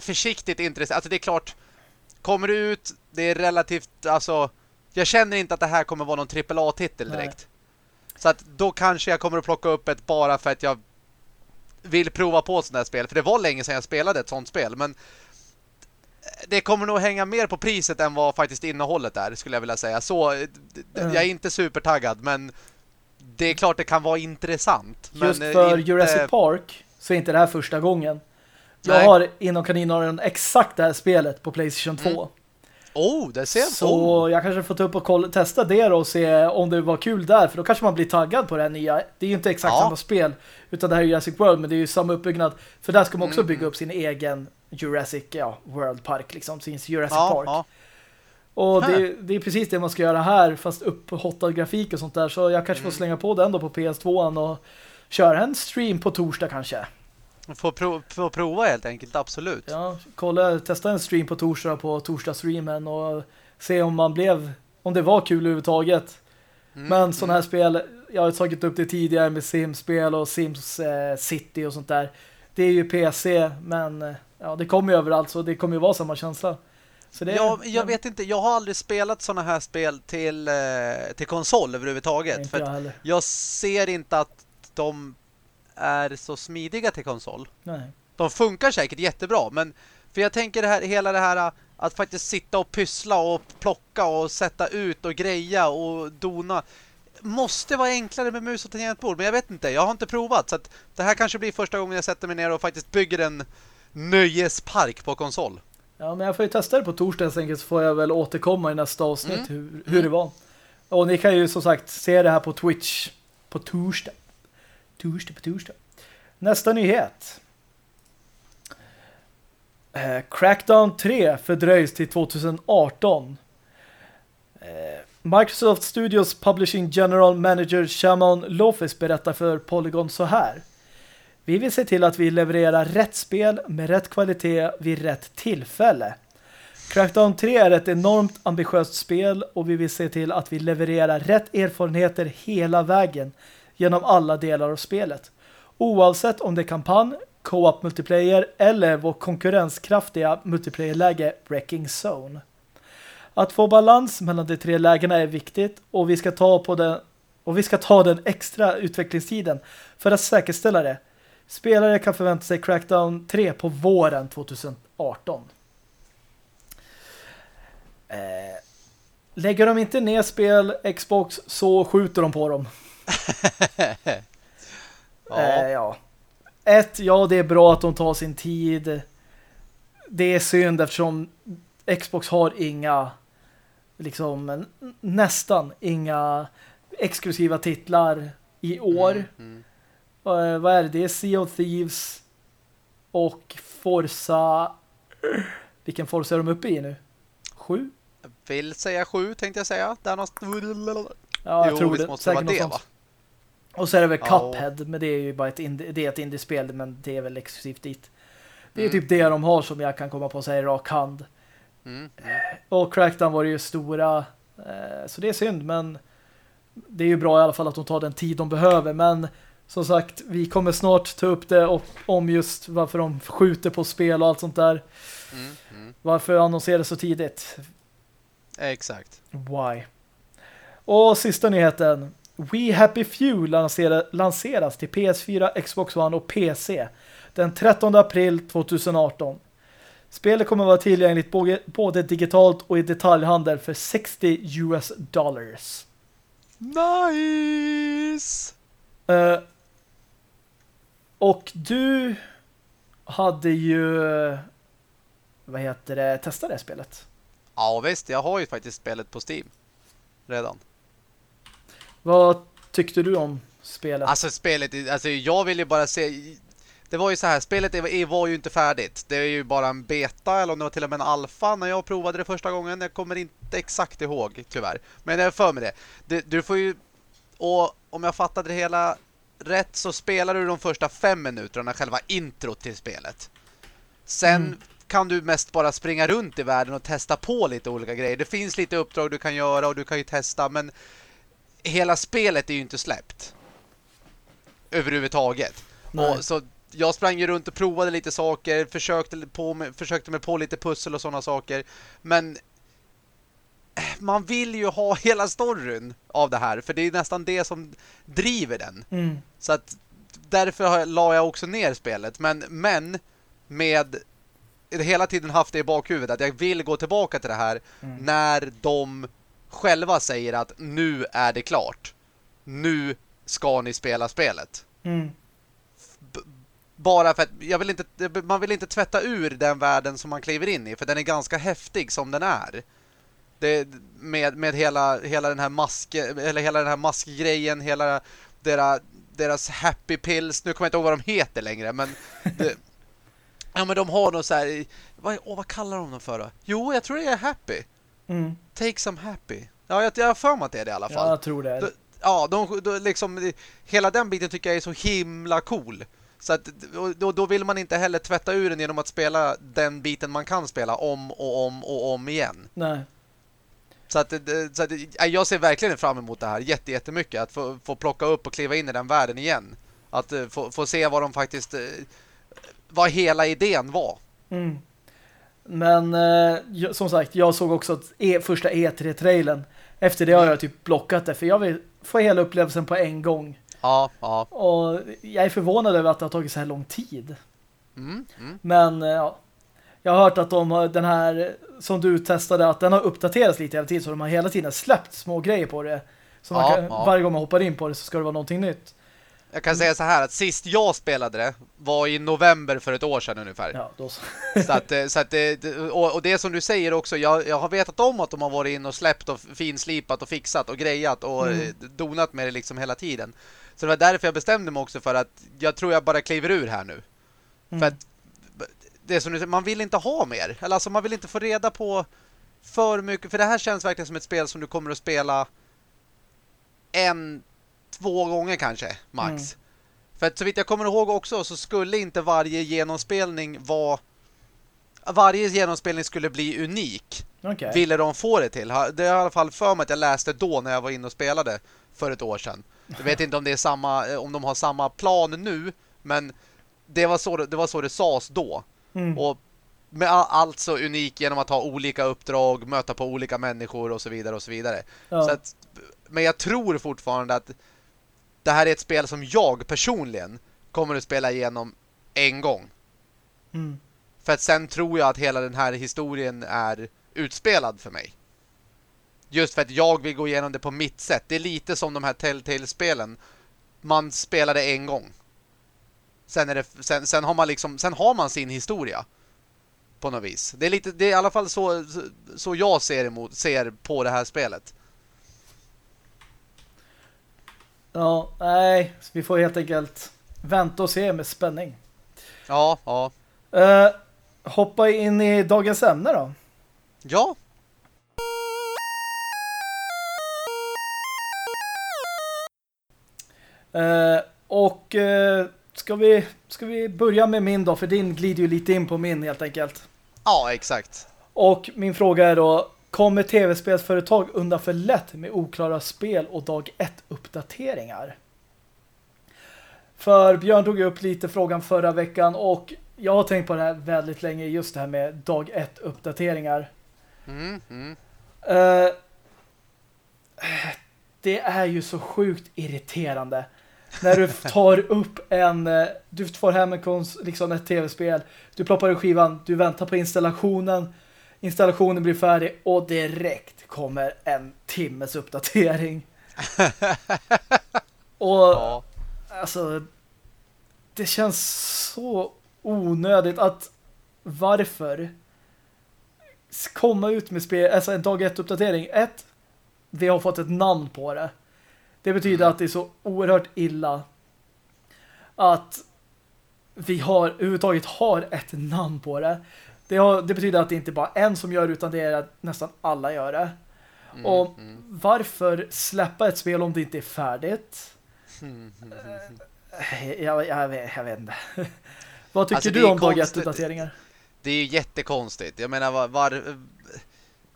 försiktigt intresserad. Alltså det är klart, kommer det ut, det är relativt, alltså jag känner inte att det här kommer vara någon AAA-titel direkt. Nej. Så att då kanske jag kommer att plocka upp ett bara för att jag vill prova på sådana här spel. För det var länge sedan jag spelade ett sånt spel. Men det kommer nog hänga mer på priset än vad faktiskt innehållet är, skulle jag vilja säga. Så mm. jag är inte supertaggad, men det är klart det kan vara intressant. Just för inte... Jurassic Park så är inte det här första gången. Jag Nej. har inom kaninöron exakt det här spelet på Playstation 2. Mm. Oh, det ser jag. Så oh. jag kanske får ta upp och kolla, testa det och se om det var kul där. För då kanske man blir taggad på det här nya. Det är ju inte exakt ja. samma spel. Utan det här är Jurassic World, men det är ju samma uppbyggnad. För där ska man också mm. bygga upp sin egen Jurassic ja, World Park liksom, sin Jurassic ja, Park. Ja. Och det, det, är precis det man ska göra här fast upphottad grafik och sånt där så jag kanske mm. får slänga på den då på PS2 och köra en stream på torsdag kanske. Få, prov, få prova helt enkelt, absolut. Ja, kolla, testa en stream på torsdag på torsdagsstreamen och se om man blev, om det var kul överhuvudtaget. Mm, Men sådana här mm. spel, jag har tagit upp det tidigare med Sims-spel och Sims eh, City och sånt där. Det är ju PC, men eh, ja, det kommer ju överallt så det kommer ju vara samma känsla. Så det, jag, jag vet inte, jag har aldrig spelat sådana här spel till, eh, till konsol överhuvudtaget. För jag, jag, ser inte att de är så smidiga till konsol. Nej. De funkar säkert jättebra, men för jag tänker det här, hela det här att faktiskt sitta och pyssla och plocka och sätta ut och greja och dona måste vara enklare med mus och tangentbord, men jag vet inte, jag har inte provat så att det här kanske blir första gången jag sätter mig ner och faktiskt bygger en nöjespark på konsol. Ja, men jag får ju testa det på torsdag enkelt så får jag väl återkomma i nästa avsnitt mm. hur, hur det var. Och ni kan ju som sagt se det här på Twitch på torsdag. Torsdag på torsdag. Nästa nyhet. Eh, Crackdown 3 fördröjs till 2018. Eh, Microsoft Studios Publishing General Manager Shamon Lofis berättar för Polygon så här. Vi vill se till att vi levererar rätt spel med rätt kvalitet vid rätt tillfälle. Crackdown 3 är ett enormt ambitiöst spel och vi vill se till att vi levererar rätt erfarenheter hela vägen genom alla delar av spelet. Oavsett om det är kampanj, co-op multiplayer eller vår konkurrenskraftiga multiplayer-läge Wrecking Zone. Att få balans mellan de tre lägena är viktigt och vi ska ta på den och vi ska ta den extra utvecklingstiden för att säkerställa det. Spelare kan förvänta sig Crackdown 3 på våren 2018. Eh, lägger de inte ner spel Xbox så skjuter de på dem. ja. Eh, ja. Ett, ja det är bra att de tar sin tid. Det är synd eftersom Xbox har inga liksom nästan inga exklusiva titlar i år. Mm, mm. Uh, vad är det? Det är Sea of Thieves och Forza vilken Forza är de uppe i nu? Sju? Jag vill säga sju tänkte jag säga. Där någonstans... Ja, jag jo, tror det. Måste Säkert det, va? Och så är det väl Cuphead, oh. men det är ju bara ett, indie, det är ett indiespel, men det är väl exklusivt dit. Det är mm. typ det de har som jag kan komma på att säga rak hand. Mm. Och Crackdown var det ju stora, eh, så det är synd, men det är ju bra i alla fall att de tar den tid de behöver, men som sagt, vi kommer snart ta upp det om just varför de skjuter på spel och allt sånt där. Mm, mm. Varför annonserar så tidigt? Exakt. Why? Och sista nyheten. We Happy Few lanseras till PS4, Xbox One och PC den 13 april 2018. Spelet kommer vara tillgängligt både digitalt och i detaljhandel för 60 US dollars. Nice! Uh, och du hade ju vad heter det, testat det spelet? Ja visst, jag har ju faktiskt spelet på Steam redan. Vad tyckte du om spelet? Alltså spelet, alltså jag vill ju bara se det var ju så här, spelet var ju inte färdigt. Det är ju bara en beta eller om det var till och med en alfa när jag provade det första gången. Jag kommer inte exakt ihåg, tyvärr. Men jag är för mig det. det. Du får ju, och om jag fattade det hela rätt så spelar du de första fem minuterna själva introt till spelet. Sen mm. kan du mest bara springa runt i världen och testa på lite olika grejer. Det finns lite uppdrag du kan göra och du kan ju testa, men hela spelet är ju inte släppt. Överhuvudtaget. Och så jag sprang ju runt och provade lite saker, försökte, på försökte mig på lite pussel och sådana saker. Men man vill ju ha hela storyn av det här, för det är nästan det som driver den. Mm. Så att därför la jag också ner spelet. Men, men med hela tiden haft det i bakhuvudet att jag vill gå tillbaka till det här mm. när de själva säger att nu är det klart. Nu ska ni spela spelet. Mm bara för att jag vill inte, man vill inte tvätta ur den världen som man kliver in i för den är ganska häftig som den är. Det, med, med hela, hela den här mask eller hela den här maskgrejen, hela deras, deras happy pills. Nu kommer jag inte ihåg vad de heter längre, men det, ja men de har något så här vad, åh, vad kallar de dem för då? Jo, jag tror det är happy. Mm. Take some happy. Ja, jag, jag har för mig att det är det i alla fall. Ja, jag tror det. Är. Ja, de, de, liksom, hela den biten tycker jag är så himla cool. Så att, då, då vill man inte heller tvätta ur den genom att spela den biten man kan spela om och om och om igen. Nej. Så att, så att jag ser verkligen fram emot det här jätte, jättemycket. Att få, få plocka upp och kliva in i den världen igen. Att få, få se vad de faktiskt vad hela idén var. Mm. Men eh, som sagt, jag såg också att e första E3-trailen. Efter det har jag typ blockat det. För jag vill få hela upplevelsen på en gång. Ja, ja. Och jag är förvånad över att det har tagit så här lång tid. Mm, mm. Men ja, jag har hört att de har, den här som du testade, att den har uppdaterats lite hela tiden. Så de har hela tiden släppt små grejer på det. Så ja, kan, ja. varje gång man hoppar in på det så ska det vara någonting nytt. Jag kan säga så här att sist jag spelade det var i november för ett år sedan ungefär. Ja, då så. så att, eh, så att det, och, och det som du säger också, jag, jag har vetat om att de har varit in och släppt och finslipat och fixat och grejat och mm. Eh, donat med det liksom hela tiden. Så det var därför jag bestämde mig också för att jag tror jag bara kliver ur här nu. Mm. För att det som du man vill inte ha mer. Eller alltså man vill inte få reda på för mycket. För det här känns verkligen som ett spel som du kommer att spela en två gånger kanske, max. Mm. För att så vitt jag kommer ihåg också så skulle inte varje genomspelning vara varje genomspelning skulle bli unik. Okay. Ville de få det till. Det är i alla fall för mig att jag läste då när jag var inne och spelade för ett år sedan. Jag vet inte om det är samma om de har samma plan nu, men det var så det, det var så det sades då. Mm. Och med alltså unik genom att ha olika uppdrag, möta på olika människor och så vidare och så vidare. Ja. Så att, men jag tror fortfarande att det här är ett spel som jag personligen kommer att spela igenom en gång. Mm. För att sen tror jag att hela den här historien är utspelad för mig. Just för att jag vill gå igenom det på mitt sätt. Det är lite som de här Telltale-spelen. Man spelade en gång. Sen, är det, sen, sen, har man liksom, sen har man sin historia. På något vis. Det är, lite, det är i alla fall så, så jag ser, emot, ser på det här spelet. Ja, nej. Vi får helt enkelt vänta och se med spänning. Ja, ja. Uh, hoppa in i dagens ämne då. Ja. Uh, och uh, ska, vi, ska vi börja med min då? För din glider ju lite in på min helt enkelt. Ja, exakt. Och min fråga är då Kommer tv-spelsföretag undan för lätt med oklara spel och dag 1-uppdateringar? För Björn tog upp lite frågan förra veckan och jag har tänkt på det här väldigt länge, just det här med dag 1-uppdateringar. Mm, mm. Uh, det är ju så sjukt irriterande när du tar upp en eh, du får hem en liksom ett tv-spel, du ploppar i skivan, du väntar på installationen installationen blir färdig och direkt kommer en timmes uppdatering. och ja. alltså det känns så onödigt att varför komma ut med spel, alltså en dag ett uppdatering. Ett, vi har fått ett namn på det. Det betyder att det är så oerhört illa att vi har överhuvudtaget har ett namn på det. Det, har, det, betyder att det inte bara en som gör utan det är att nästan alla gör det. Mm, och mm. varför släppa ett spel om det inte är färdigt? Mm, jag, jag, vet, jag vet inte. Vad tycker alltså, du om dag uppdateringar Det är ju jättekonstigt. Jag menar, var, var,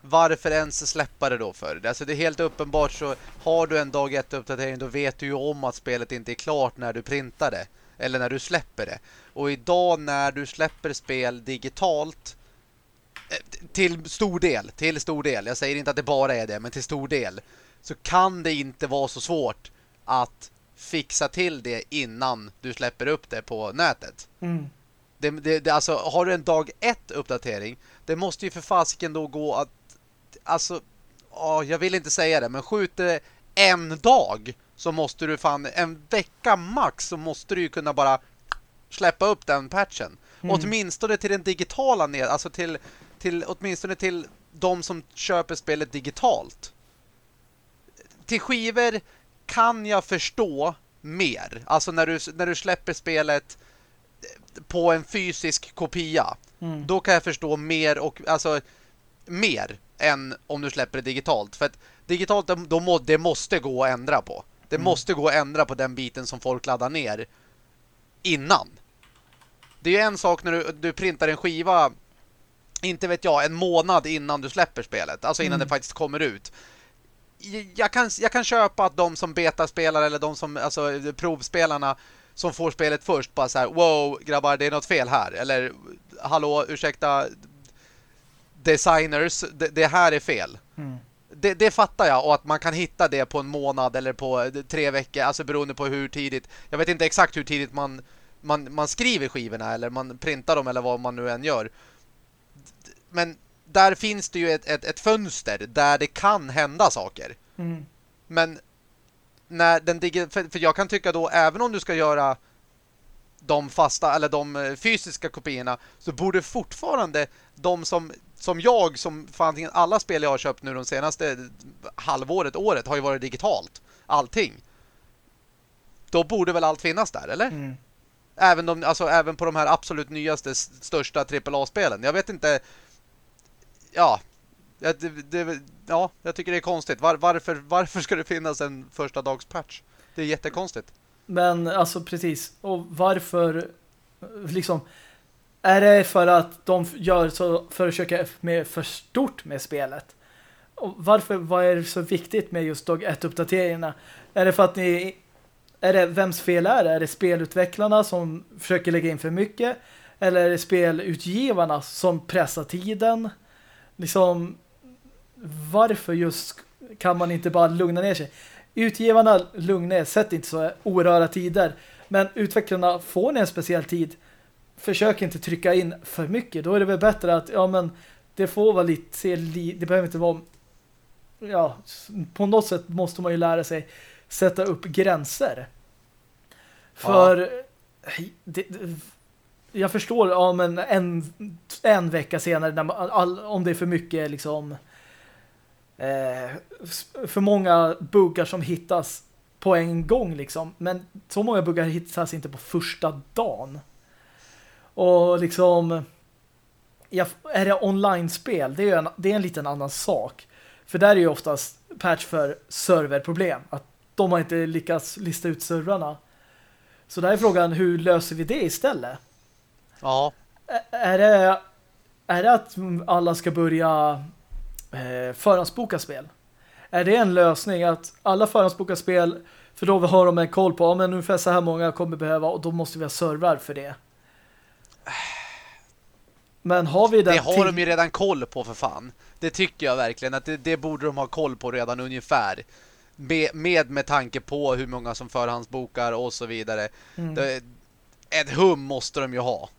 varför ens släppa det då för? Alltså det är helt uppenbart så har du en dag ett uppdatering då vet du ju om att spelet inte är klart när du printar det. Eller när du släpper det. Och idag när du släpper spel digitalt eh, till stor del, till stor del, jag säger inte att det bara är det, men till stor del så kan det inte vara så svårt att fixa till det innan du släpper upp det på nätet. Mm. Det, det, det, alltså, har du en dag ett uppdatering, det måste ju för fasiken då gå att alltså, åh, jag vill inte säga det, men skjuter en dag så måste du fan, en vecka max så måste du ju kunna bara släppa upp den patchen. Mm. Åtminstone till den digitala ned, alltså till, till åtminstone till de som köper spelet digitalt. Till skivor kan jag förstå mer. Alltså när du, när du släpper spelet på en fysisk kopia. Mm. Då kan jag förstå mer och alltså mer än om du släpper det digitalt. För att digitalt, då må, det måste gå att ändra på. Det mm. måste gå att ändra på den biten som folk laddar ner innan. Det är ju en sak när du, du printar en skiva inte vet jag, en månad innan du släpper spelet. Alltså innan mm. det faktiskt kommer ut. Jag kan, jag kan köpa att de som betaspelare eller de som, alltså provspelarna som får spelet först bara så här, wow grabbar det är något fel här. Eller hallå ursäkta designers, det, det här är fel. Mm. Det, det, fattar jag och att man kan hitta det på en månad eller på tre veckor, alltså beroende på hur tidigt. Jag vet inte exakt hur tidigt man, man, man skriver skivorna eller man printar dem eller vad man nu än gör. Men där finns det ju ett, ett, ett fönster där det kan hända saker. Mm. Men när den för, för jag kan tycka då, även om du ska göra de fasta eller de eh, fysiska kopiorna så borde fortfarande de som som jag som fan alla spel jag har köpt nu de senaste halvåret, året har ju varit digitalt. Allting. Då borde väl allt finnas där, eller? Mm. Även, de, alltså, även på de här absolut nyaste, största AAA-spelen. Jag vet inte... Ja, det, det, ja, jag tycker det är konstigt. Var, varför, varför ska det finnas en första dags patch? Det är jättekonstigt. Men alltså precis. Och varför liksom är det för att de gör så för att försöka med för stort med spelet? Och varför vad är det så viktigt med just dag 1-uppdateringarna? Är det för att ni är det vems fel är det? Är det spelutvecklarna som försöker lägga in för mycket? Eller är det spelutgivarna som pressar tiden? Liksom varför just kan man inte bara lugna ner sig? Utgivarna lugna er, sätt inte så oröra tider. Men utvecklarna får ni en speciell tid försök inte trycka in för mycket. Då är det väl bättre att, ja men det får vara lite, det behöver inte vara ja, på något sätt måste man ju lära sig sätta upp gränser. För ja. det, jag förstår ja, men en, en vecka senare när man, all, om det är för mycket liksom eh, för många buggar som hittas på en gång liksom. Men så många buggar hittas inte på första dagen. Och liksom ja, är det online-spel, det är en, det är en liten annan sak. För där är ju oftast patch för serverproblem. Att de har inte lyckats lista ut servrarna. Så där är frågan, hur löser vi det istället? Ja. Är det, är det att alla ska börja eh, förhandsboka spel? Är det en lösning att alla förhandsbokar spel för då har de en koll på, ja men ungefär så här många kommer behöva och då måste vi ha servrar för det. Men har vi den Det har de ju redan koll på för fan. Det tycker jag verkligen att det, det borde de ha koll på redan ungefär. Med, med, med tanke på hur många som förhandsbokar och så vidare. Mm. Det, ett hum måste de ju ha.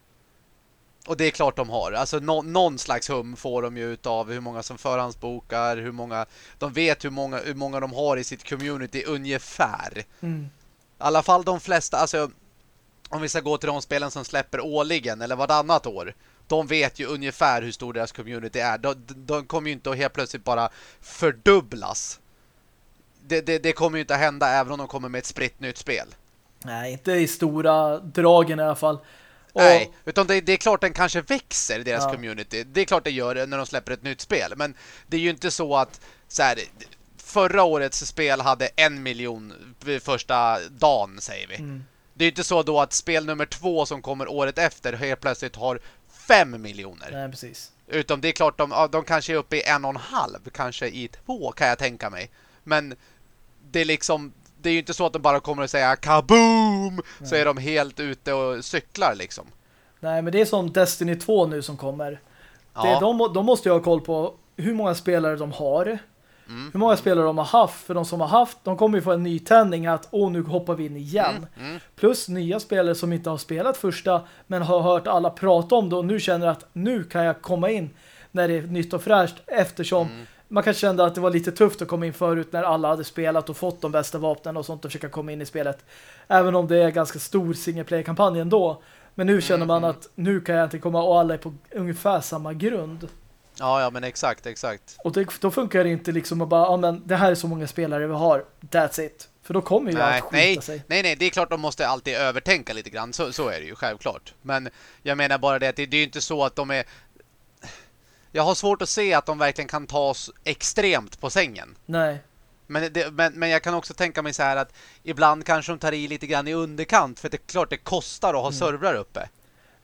Och det är klart de har. Alltså no, någon slags hum får de ju utav hur många som förhandsbokar, hur många de vet hur många hur många de har i sitt community ungefär. Mm. I alla fall de flesta alltså om vi ska gå till de spelen som släpper årligen eller vartannat år de vet ju ungefär hur stor deras community är. De, de kommer ju inte att helt plötsligt bara fördubblas. Det, det, det, kommer ju inte att hända även om de kommer med ett spritt nytt spel. Nej, inte i stora dragen i alla fall. Och... Nej, utan det, det, är klart den kanske växer, deras ja. community. Det är klart det gör när de släpper ett nytt spel. Men det är ju inte så att så här, förra årets spel hade en miljon första dagen, säger vi. Mm. Det är inte så då att spel nummer två som kommer året efter helt plötsligt har fem miljoner. Nej, precis. Utom det är klart, de, de kanske är uppe i en och en halv, kanske i två kan jag tänka mig. Men det är liksom, det är ju inte så att de bara kommer att säga kaboom, Nej. så är de helt ute och cyklar liksom. Nej, men det är som Destiny 2 nu som kommer. Ja. Det, de, de måste ju ha koll på hur många spelare de har Mm. Hur många spelare de har haft. För de som har haft, de kommer ju få en nytändning att åh, nu hoppar vi in igen. Mm. Mm. Plus nya spelare som inte har spelat första men har hört alla prata om det och nu känner att nu kan jag komma in när det är nytt och fräscht eftersom mm. man kanske kände att det var lite tufft att komma in förut när alla hade spelat och fått de bästa vapnen och sånt och försöka komma in i spelet. Även om det är ganska stor singleplayer-kampanj ändå. Men nu känner man mm, mm. att nu kan jag inte komma och alla är på ungefär samma grund. Ja, ja, men exakt, exakt. Och det, då funkar det inte liksom att bara, ja men det här är så många spelare vi har, that's it. För då kommer ju nej, allt skita nej, sig. Nej, nej, det är klart de måste alltid övertänka lite grann. Så, så är det ju, självklart. Men jag menar bara det att det, det är ju inte så att de är... Jag har svårt att se att de verkligen kan tas extremt på sängen. Nej. Men, det, men, men jag kan också tänka mig så här att ibland kanske de tar i lite grann i underkant för det är klart det kostar att ha mm. servrar uppe.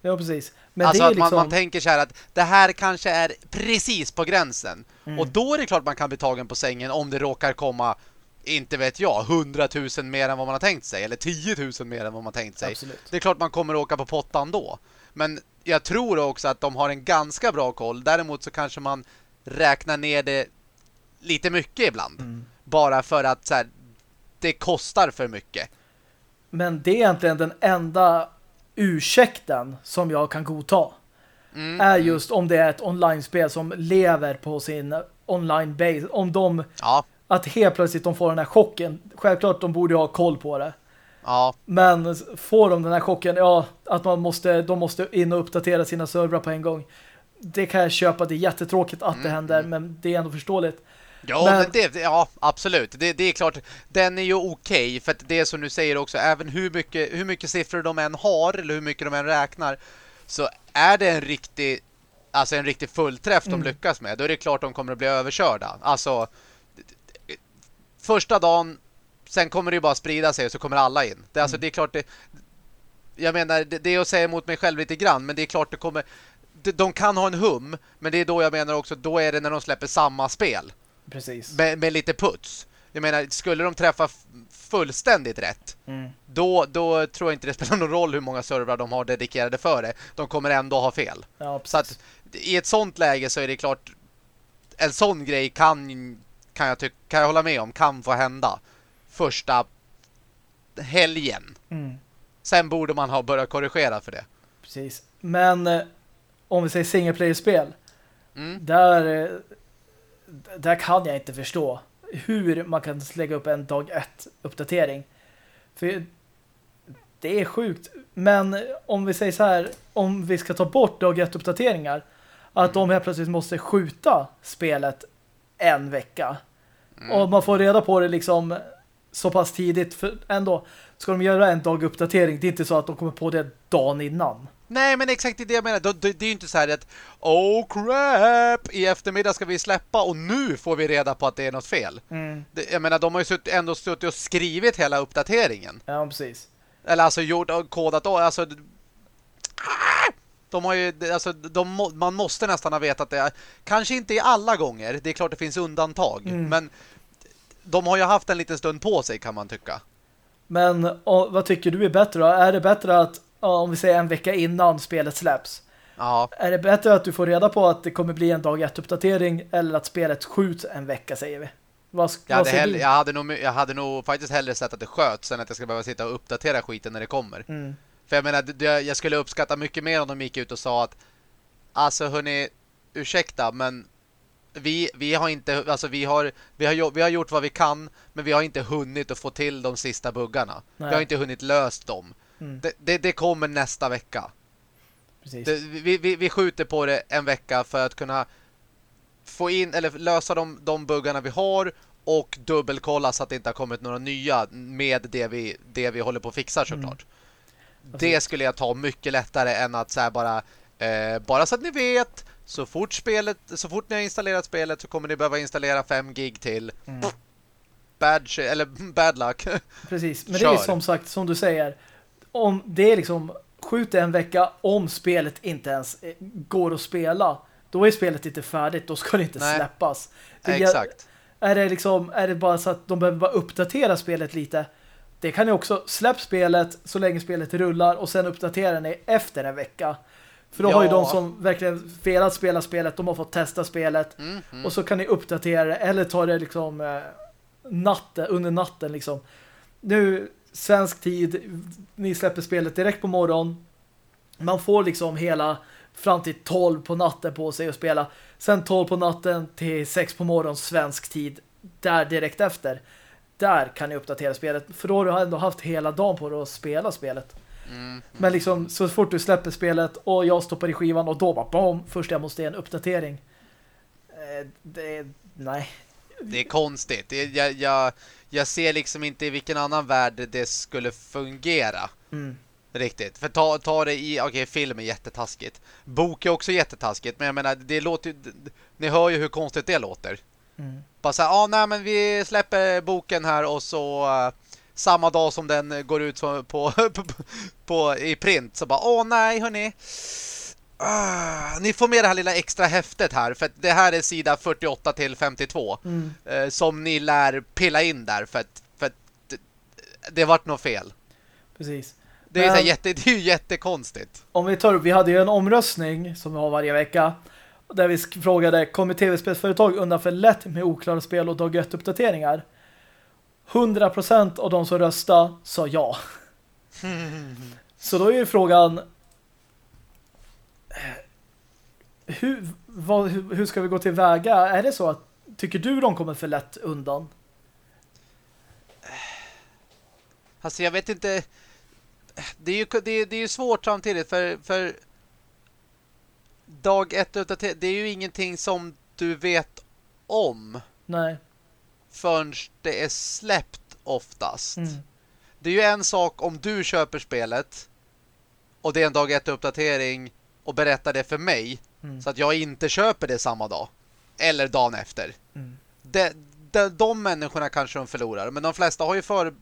Ja, precis. Men alltså att man, liksom... man tänker så här att det här kanske är precis på gränsen. Mm. Och då är det klart man kan bli tagen på sängen om det råkar komma, inte vet jag, 100 000 mer än vad man har tänkt sig. Eller 10 000 mer än vad man tänkt sig. Absolut. Det är klart man kommer åka på pottan då. Men jag tror också att de har en ganska bra koll. Däremot så kanske man räknar ner det lite mycket ibland. Mm. Bara för att så här, det kostar för mycket. Men det är egentligen den enda ursäkten som jag kan godta. Mm. Är just om det är ett online-spel som lever på sin online-base. Om de, Ja, att helt plötsligt de får den här chocken. Självklart de borde ha koll på det. ja, Men får de den här chocken, ja, att man måste, de måste in och uppdatera sina servrar på en gång. Det kan jag köpa, det är jättetråkigt att det Mm, händer, mm. men det är ändå förståeligt. Ja, Men- det, ja absolut. Det, det är klart, den är ju okej. för att det som du säger också, även hur mycket, hur mycket siffror de än har, eller hur mycket de än räknar, så är det en riktig, alltså en riktig fullträff Mm. de lyckas med. Då är det klart de kommer att bli överkörda. Alltså, första dagen, sen kommer det ju bara sprida sig och så kommer alla in. Det, alltså, Mm. det är klart det, jag menar, det, det är att säga emot mig själv lite grann, men det är klart det kommer, de kan ha en hum, men det är då jag menar också, då är det när de släpper samma spel. Precis. Med, med lite puts. Jag menar, skulle de träffa fullständigt rätt, Mm. då, då tror jag inte det spelar någon roll hur många servrar de har dedikerade för det. De kommer ändå ha fel. Ja. Så att i ett sånt läge så är det klart, en sån grej kan, kan, jag, kan jag hålla med om, kan få hända första helgen. Mm. Sen borde man ha börjat korrigera för det. Precis. Men eh, om vi säger single player-spel, Mm. där, eh, där kan jag inte förstå hur man kan lägga upp en dag ett uppdatering. För det är sjukt. Men om vi säger så här, om vi ska ta bort dag ett uppdateringar, att de helt plötsligt måste skjuta spelet en vecka. Och man får reda på det liksom så pass tidigt. För ändå, ska de göra en dag uppdatering, det är inte så att de kommer på det dagen innan. Nej, men exakt det det jag menar. Det, det, det är ju inte så här att Oh crap! I eftermiddag ska vi släppa och nu får vi reda på att det är något fel. Mm. Det, jag menar, de har ju sutt, ändå suttit och skrivit hela uppdateringen. Ja, precis. Eller alltså gjort och kodat alltså de har ju alltså de, man måste nästan ha vetat det. Kanske inte i alla gånger. Det är klart det finns undantag, Mm. men de har ju haft en liten stund på sig kan man tycka. Men och, vad tycker du är bättre då? Är det bättre att, om vi säger en vecka innan spelet släpps, Ja, är det bättre att du får reda på att det kommer bli en dag ett uppdatering eller att spelet skjuts en vecka, säger vi? Vad, jag hade, säger hell, du? jag, hade nog, jag hade nog faktiskt hellre sett att det sköts än att jag ska behöva sitta och uppdatera skiten när det kommer. Mm. För jag menar, jag skulle uppskatta mycket mer om de gick ut och sa att alltså hörni, ursäkta, men vi, vi har inte, alltså vi har, vi har, vi har gjort vad vi kan, men vi har inte hunnit att få till de sista buggarna. Nej. Vi har inte hunnit löst dem. Mm. Det, det, det kommer nästa vecka. Det, vi, vi, vi skjuter på det en vecka för att kunna få in, eller lösa de, de buggarna vi har och dubbelkolla så att det inte har kommit några nya med det vi, det vi håller på att fixa såklart. Det skulle jag ta mycket lättare än att så bara eh, bara så att ni vet så fort spelet så fort ni har installerat spelet så kommer ni behöva installera 5 gig till. Mm. Bad eller bad luck. Precis, men det är Kör. som sagt, som du säger, om det är liksom skjut en vecka om spelet inte ens eh, går att spela, då är spelet inte färdigt, då ska det inte Nej. släppas. Det gäll- Exakt. Är det liksom, är det bara så att de behöver bara uppdatera spelet lite? Det kan ju också släpp spelet så länge spelet rullar och sen uppdatera ni efter en vecka. För då har ju Ja. de som verkligen velat spela spelet, de har fått testa spelet Mm, mm. och så kan ni uppdatera det eller ta det liksom eh, natten, under natten liksom. Nu, svensk tid, ni släpper spelet direkt på morgon. Man får liksom hela fram till 12 på natten på sig att spela. Sen 12 på natten till 6 på morgon svensk tid. Där direkt efter. Där kan ni uppdatera spelet. För då har du ändå haft hela dagen på dig att spela spelet. Mm. Men liksom så fort du släpper spelet och jag stoppar i skivan och då bara bom, först jag måste ge en uppdatering. Eh, det, nej. Det är konstigt. Det, jag, jag, jag ser liksom inte i vilken annan värld det skulle fungera. Mm. Riktigt. För ta, ta det i... Okej, film är jättetaskigt. Bok är också jättetaskigt. Men jag menar, det låter. Ni hör ju hur konstigt det låter. Mm. Bara så här, ah, nej men vi släpper boken här och så... eh, samma dag som den går ut på, på, på i print så bara, åh nej hörni Ah, ni får med det här lilla extra häftet här för det här är sida 48 till 52 mm. eh, som ni lär pilla in där för att, för att det, det vart något fel. Precis. Det är, Men, jätte, det är ju jättekonstigt. Om vi tar upp, vi hade ju en omröstning som vi har varje vecka där vi frågade, kommer tv-spelsföretag undan för lätt med oklara spel och dag 1-uppdateringar? 100% av de som röstade sa ja. Så då är ju frågan hur, vad, hur, ska vi gå tillväga? Är det så att tycker du de kommer för lätt undan? Alltså jag vet inte det är ju, det är, det är ju svårt samtidigt för, för dag ett uppdatering, det är ju ingenting som du vet om. Nej. Förrän det är släppt oftast. Mm. Det är ju en sak om du köper spelet och det är en dag ett uppdatering och berättar det för mig mm. så att jag inte köper det samma dag. Eller dagen efter. Mm. De, de, de människorna kanske de förlorar. Men de flesta har ju för...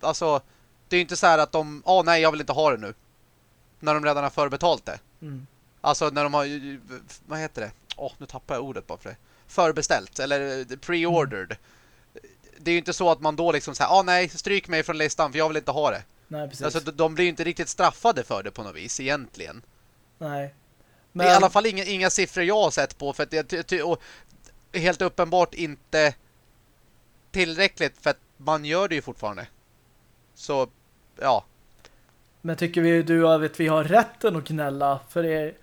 Alltså, det är ju inte så här att de... Åh oh, nej, jag vill inte ha det nu. När de redan har förbetalt det. Mm. Alltså när de har... Vad heter det? Åh, oh, nu tappar jag ordet bara för det. Förbeställt, eller pre-ordered. Mm. Det är ju inte så att man då liksom säger, åh oh, nej, stryk mig från listan för jag vill inte ha det. Nej, precis. Alltså de blir ju inte riktigt straffade för det på något vis egentligen. Nej. Men... Det är i alla fall inga, inga siffror jag har sett på för att det och helt uppenbart inte tillräckligt för att man gör det ju fortfarande. Så, ja. Men tycker vi du att vi har rätten att gnälla? För det,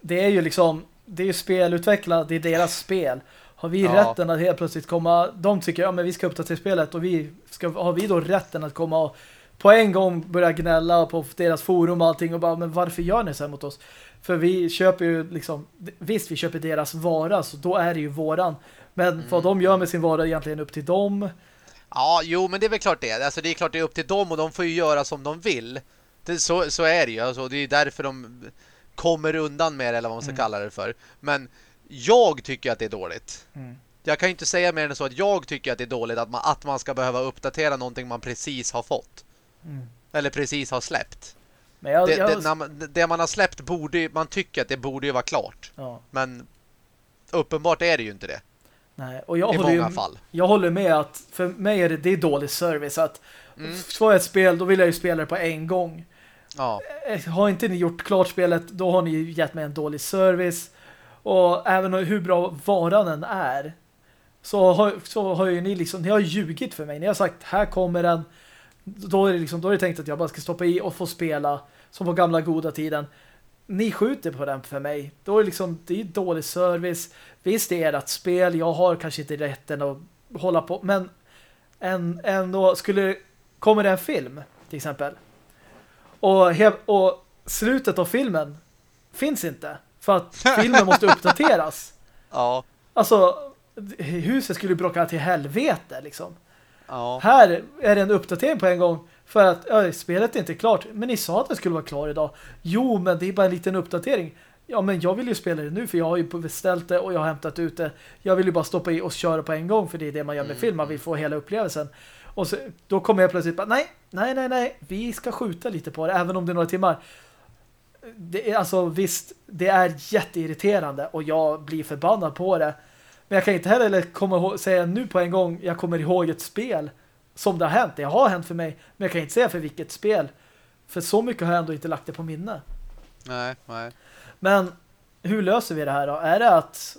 det är ju liksom det är ju spelutvecklare, det är deras spel. Har vi ja. rätten att helt plötsligt komma de tycker, ja men vi ska uppdatera spelet och vi ska, har vi då rätten att komma och på en gång börja gnälla på deras forum och allting och bara, men varför gör ni så här mot oss? För vi köper ju liksom, visst vi köper deras vara så då är det ju våran. Men mm. vad de gör med sin vara är egentligen upp till dem. Ja, jo men det är väl klart det. Alltså det är klart det är upp till dem och de får ju göra som de vill. Det, så, så är det ju. Alltså, det är därför de kommer undan med det eller vad man ska mm. kalla det för. Men jag tycker att det är dåligt. Mm. Jag kan ju inte säga mer än så att jag tycker att det är dåligt att man, att man ska behöva uppdatera någonting man precis har fått. Mm. Eller precis har släppt. Men jag, det, jag... Det, man, det, man, har släppt borde man tycker att det borde ju vara klart. Ja. Men uppenbart är det ju inte det. Nej, och jag I håller många ju, fall. Jag håller med att för mig är det, det är dålig service att mm. får jag ett spel då vill jag ju spela det på en gång. Ja. Eh, har inte ni gjort klart spelet då har ni ju gett mig en dålig service. Och även hur bra varan än är så har, så har ju ni liksom, ni har ljugit för mig. Ni har sagt, här kommer den då är, det liksom, då är det tänkt att jag bara ska stoppa i och få spela som på gamla goda tiden. Ni skjuter på den för mig. Då är det liksom, det är dålig service. Visst det är ert spel. Jag har kanske inte rätten att hålla på. Men en, ändå skulle, kommer det en film till exempel. Och, och slutet av filmen finns inte. För att filmen måste uppdateras. Ja. Alltså, huset skulle bråka till helvete liksom. Ja. Här är det en uppdatering på en gång för att ö, spelet är inte klart. Men ni sa att det skulle vara klar idag. Jo, men det är bara en liten uppdatering. Ja, men jag vill ju spela det nu för jag har ju beställt det och jag har hämtat ut det. Jag vill ju bara stoppa i och köra på en gång för det är det man gör med mm. film. Man vill få hela upplevelsen. Och så, då kommer jag plötsligt bara, nej, nej, nej, nej. Vi ska skjuta lite på det, även om det är några timmar. Det är, alltså visst, det är jätteirriterande och jag blir förbannad på det. Men jag kan inte heller komma ihåg, säga nu på en gång jag kommer ihåg ett spel som det har hänt. Det har hänt för mig. Men jag kan inte säga för vilket spel. För så mycket har jag ändå inte lagt det på minne. Nej, nej. Men hur löser vi det här då? Är det att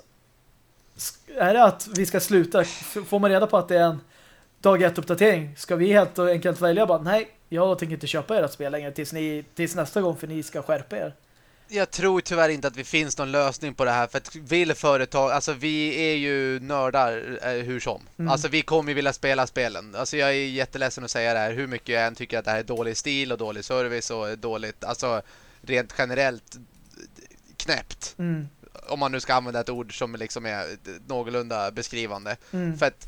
är det att vi ska sluta? Får man reda på att det är en dag ett uppdatering? Ska vi helt enkelt välja bara, nej, jag tänker inte köpa ert spel längre tills, ni, tills nästa gång för ni ska skärpa er jag tror tyvärr inte att vi finns någon lösning på det här för att vill företag, alltså vi är ju nördar eh, hur som. Mm. Alltså vi kommer ju vilja spela spelen. Alltså jag är jätteledsen att säga det här hur mycket jag än tycker att det här är dålig stil och dålig service och dåligt, alltså rent generellt knäppt. Mm. Om man nu ska använda ett ord som liksom är någorlunda beskrivande. Mm. För att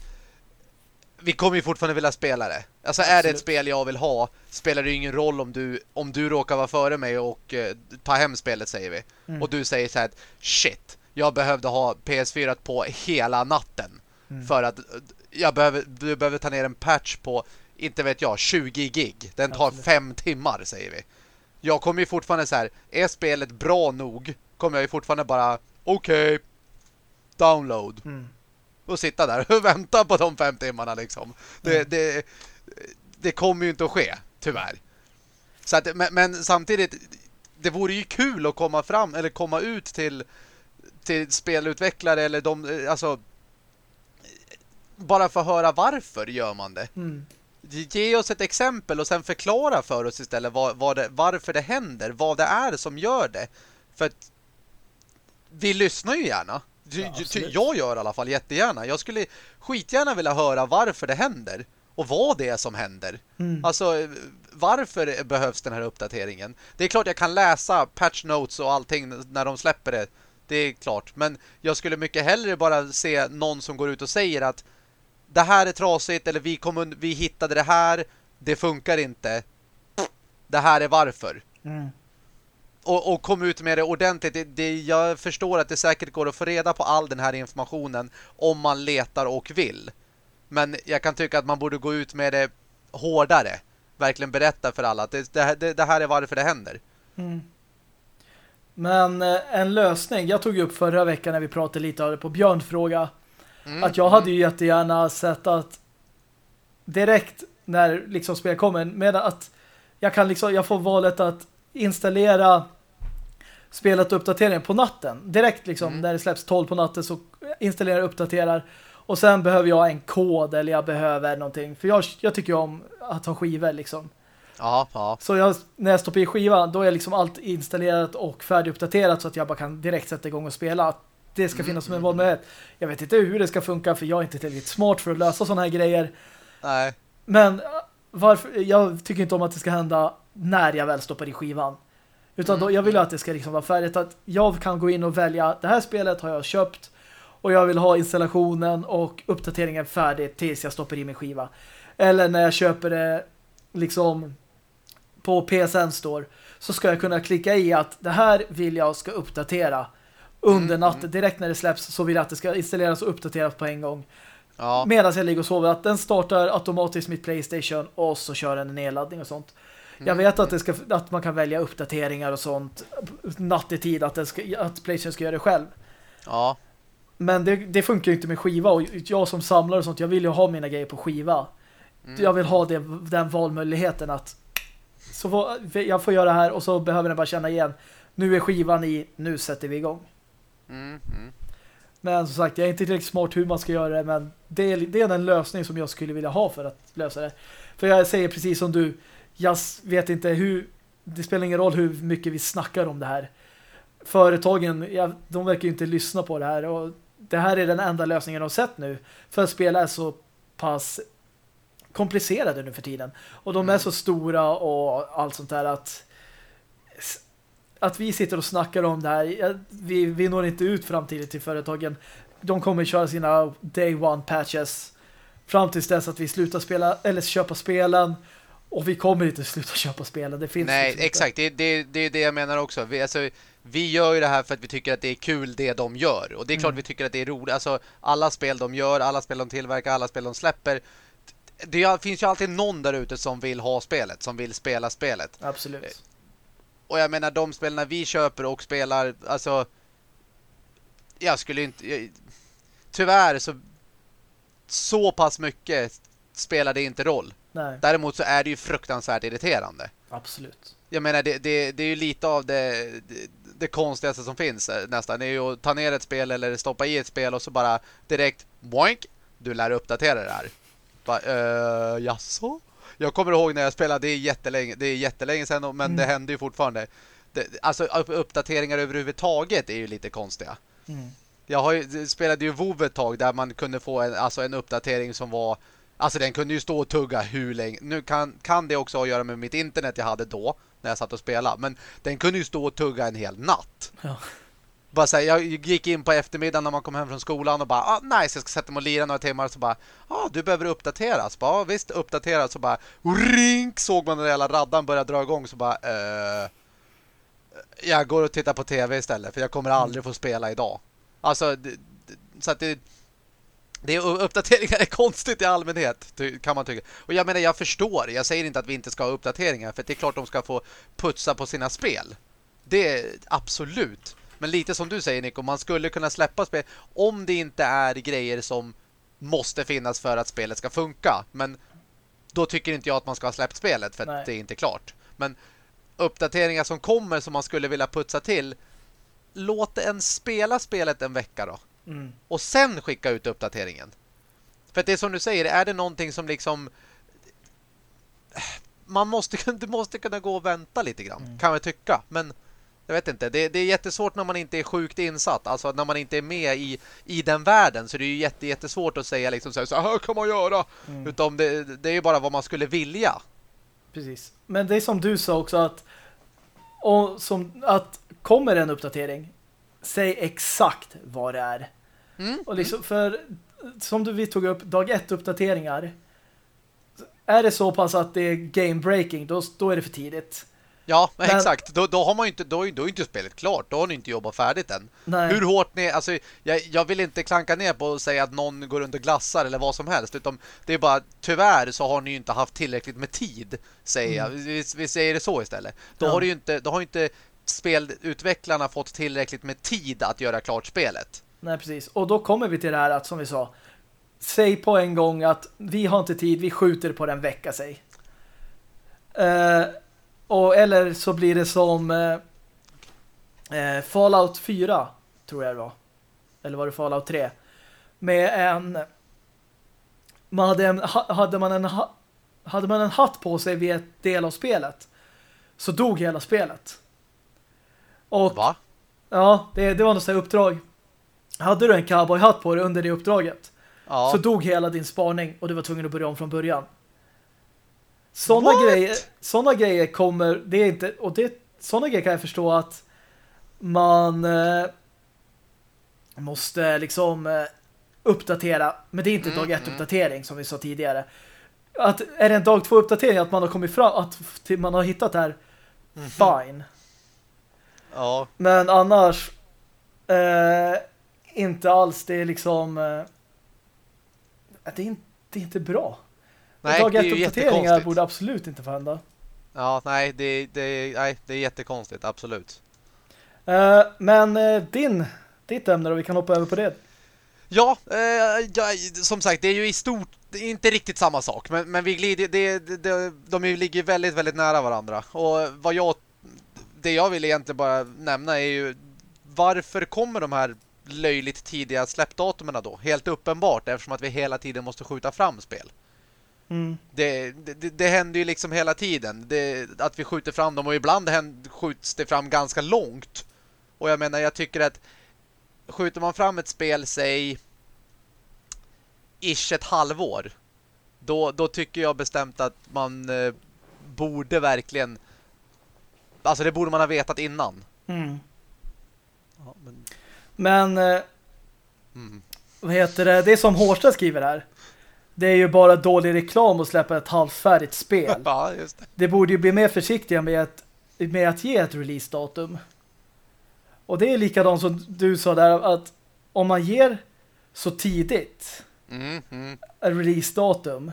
vi kommer ju fortfarande vilja spela det. Alltså Absolut. är det ett spel jag vill ha spelar det ju ingen roll om du om du råkar vara före mig och uh, ta hem spelet säger vi. Mm. Och du säger så här shit, jag behövde ha PS4 på hela natten mm. för att jag behöver du behöver ta ner en patch på inte vet jag, 20 gig. Den tar Absolut. fem timmar, säger vi. Jag kommer ju fortfarande så här, är spelet bra nog, kommer jag ju fortfarande bara, okej, okay, download. Mm. Och sitta där och vänta på de fem timmarna liksom. Det, mm. det, det kommer ju inte att ske, tyvärr. Så att, men, men, samtidigt, det vore ju kul att komma fram, eller komma ut till, till spelutvecklare eller de, alltså bara få höra varför gör man det. Mm. Ge oss ett exempel och sen förklara för oss istället vad, vad det, varför det händer, vad det är som gör det. För att vi lyssnar ju gärna. Ja, jag gör i alla fall jättegärna. Jag skulle skitgärna vilja höra varför det händer och vad det är som händer. Mm. Alltså, varför behövs den här uppdateringen? Det är klart jag kan läsa patch notes och allting när de släpper det. Det är klart. Men jag skulle mycket hellre bara se någon som går ut och säger att det här är trasigt eller vi, kom, vi hittade det här, det funkar inte. Det här är varför. Mm. Och, och kom ut med det ordentligt. Det, det, jag förstår att det säkert går att få reda på all den här informationen om man letar och vill. Men jag kan tycka att man borde gå ut med det hårdare. Verkligen berätta för alla att det, det, det här är varför det händer. Mm. Men eh, en lösning, jag tog upp förra veckan när vi pratade lite av det på Björnfråga Mm. Att jag hade ju jättegärna sett att direkt när liksom spel kommer med att jag kan liksom, jag får valet att installera spelet och uppdateringen på natten. Direkt liksom mm. när det släpps 12 på natten så installerar och uppdaterar och sen behöver jag en kod eller jag behöver någonting. För jag, jag tycker om att ha skivor liksom. Ja, ja. Så jag, när jag stoppar i skivan då är liksom allt installerat och färdiguppdaterat så att jag bara kan direkt sätta igång och spela det ska finnas som en valmöjlighet. Jag vet inte hur det ska funka för jag är inte tillräckligt smart för att lösa sådana här grejer. Nej. Men varför, jag tycker inte om att det ska hända när jag väl stoppar i skivan. Utan då, jag vill att det ska liksom vara färdigt. Att jag kan gå in och välja, det här spelet har jag köpt och jag vill ha installationen och uppdateringen färdig tills jag stoppar i min skiva. Eller när jag köper det liksom på PSN Store så ska jag kunna klicka i att det här vill jag ska uppdatera under mm, natten. Mm. Direkt när det släpps så vill jag att det ska installeras och uppdateras på en gång. Ja. Medan jag ligger och sover. Att den startar automatiskt mitt Playstation och så kör den en nedladdning och sånt. Mm. Jag vet att, det ska, att man kan välja uppdateringar och sånt nattetid. Att, ska, att Playstation ska göra det själv. Ja. Men det, det funkar ju inte med skiva. Och jag som samlar och sånt, jag vill ju ha mina grejer på skiva. Mm. Jag vill ha det, den valmöjligheten att så jag får göra det här och så behöver den bara känna igen. Nu är skivan i, nu sätter vi igång. Mm, mm. Men som sagt, jag är inte tillräckligt smart hur man ska göra det, men det är, det är den lösning som jag skulle vilja ha för att lösa det. För jag säger precis som du, jag vet inte hur, det spelar ingen roll hur mycket vi snackar om det här. Företagen, ja, de verkar ju inte lyssna på det här och det här är den enda lösningen de har sett nu. För att spela är så pass komplicerade nu för tiden. Och de är mm. så stora och allt sånt där att att vi sitter och snackar om det här, vi, vi når inte ut framtidigt till företagen. De kommer köra sina day one patches fram tills dess att vi slutar spela eller köpa spelen och vi kommer inte sluta köpa spelen. Det finns Nej, liksom exakt. Det, det, det är det jag menar också. Vi, alltså, vi gör ju det här för att vi tycker att det är kul det de gör. Och det är klart mm. vi tycker att det är roligt. Alltså, alla spel de gör, alla spel de tillverkar, alla spel de släpper. Det finns ju alltid någon där ute som vill ha spelet, som vill spela spelet. Absolut. Och jag menar, de spelarna vi köper och spelar, alltså... Jag skulle inte... Jag, tyvärr så... Så pass mycket spelar det inte roll. Nej. Däremot så är det ju fruktansvärt irriterande. Absolut. Jag menar, det, det, det är ju lite av det, det, det konstigaste som finns eh, nästan. Det är ju att ta ner ett spel eller stoppa i ett spel och så bara direkt, boink, du lär uppdatera det här. Bara, uh, jaså? Jag kommer ihåg när jag spelade, det är jättelänge, det är jättelänge sedan, men mm. det händer ju fortfarande. Det, alltså uppdateringar överhuvudtaget är ju lite konstiga. Mm. Jag har ju, spelade ju WoW ett tag där man kunde få en, alltså en uppdatering som var Alltså den kunde ju stå och tugga hur länge. Nu kan, kan det också ha att göra med mitt internet jag hade då när jag satt och spelade. Men den kunde ju stå och tugga en hel natt. Ja bara så här, jag gick in på eftermiddagen när man kom hem från skolan och bara, ah, nice, jag ska sätta mig och lira några timmar. Så bara, ah, du behöver uppdateras. Bara, ah, visst, uppdateras. Så bara, rink, såg man den jävla raddan börja dra igång. Så bara, eh, jag går och tittar på tv istället. För jag kommer aldrig få spela idag. Alltså, så att det, det är, uppdateringar är konstigt i allmänhet, kan man tycka. Och jag menar, jag förstår. Jag säger inte att vi inte ska ha uppdateringar. För det är klart de ska få putsa på sina spel. Det är absolut. Men lite som du säger, Nico, man skulle kunna släppa spel om det inte är grejer som måste finnas för att spelet ska funka. Men då tycker inte jag att man ska ha släppt spelet för att det är inte klart. Men uppdateringar som kommer som man skulle vilja putsa till låt en spela spelet en vecka då. Mm. Och sen skicka ut uppdateringen. För att det är som du säger, är det någonting som liksom man måste, du måste kunna gå och vänta lite grann, mm. kan man tycka. Men jag vet inte, det, det, är jättesvårt när man inte är sjukt insatt. Alltså när man inte är med i, i den världen så det är ju jätte, jättesvårt att säga liksom så här, så här kan man göra. Mm. Utan det, det är ju bara vad man skulle vilja. Precis. Men det är som du sa också att och som, att kommer en uppdatering säg exakt vad det är. Mm. Och liksom för som du vi tog upp, dag ett uppdateringar är det så pass att det är game breaking, då, då är det för tidigt. Ja, men, exakt. Då, då har man inte, då, då är inte spelet klart. Då har ni inte jobbat färdigt än. Nej. Hur hårt ni... Alltså, jag, jag vill inte klanka ner på att säga att någon går runt och glassar eller vad som helst. Utan det är bara, tyvärr så har ni ju inte haft tillräckligt med tid, säger jag. Mm. Vi, vi säger det så istället. Då ja. har du ju inte, då har inte spelutvecklarna fått tillräckligt med tid att göra klart spelet. Nej, precis. Och då kommer vi till det här att, som vi sa, säg på en gång att vi har inte tid, vi skjuter på den vecka, säg. Eh, och, eller så blir det som eh, eh Fallout 4 tror jag det var. Eller var det Fallout 3? Med en man hade, en, hade, man en, hade man en hatt på sig vid ett del av spelet så dog hela spelet. Och, Va? Ja, det, det var något uppdrag. Hade du en cowboyhatt på dig under det uppdraget ja. så dog hela din spaning och du var tvungen att börja om från början. Sådana grejer, såna grejer kommer, det är inte, och det, sådana grejer kan jag förstå att man eh, måste liksom eh, uppdatera, men det är inte mm, dag ett mm. uppdatering som vi sa tidigare. Att är det en dag två uppdatering att man har kommit fram, att man har hittat det här, mm. fine. Ja. Men annars eh, inte alls, det är liksom eh, det, är inte, det är inte bra. Nej, dag ett uppdateringar borde absolut inte få hända. Ja, nej det, det, nej, det är jättekonstigt, absolut. Uh, men uh, din, ditt ämne då, vi kan hoppa över på det. Ja, uh, ja, som sagt, det är ju i stort inte riktigt samma sak, men, men vi glider, det, det, de ligger väldigt, väldigt nära varandra. Och vad jag, det jag vill egentligen bara nämna är ju varför kommer de här löjligt tidiga släppdatumerna då? Helt uppenbart, eftersom att vi hela tiden måste skjuta fram spel. Mm. Det, det, det, händer ju liksom hela tiden. Det, att vi skjuter fram dem och ibland händer, skjuts det fram ganska långt. Och jag menar, jag tycker att skjuter man fram ett spel, säg ish ett halvår, då, då tycker jag bestämt att man eh, borde verkligen alltså det borde man ha vetat innan. Mm. Ja, men, men eh, mm. vad heter det? Det är som Hårsta skriver här. Det är ju bara dålig reklam att släppa ett halvfärdigt spel. Ja, just det. det borde ju bli mer försiktiga med att, med att ge ett releasedatum. Och det är likadant som du sa där att om man ger så tidigt mm, mm. releasedatum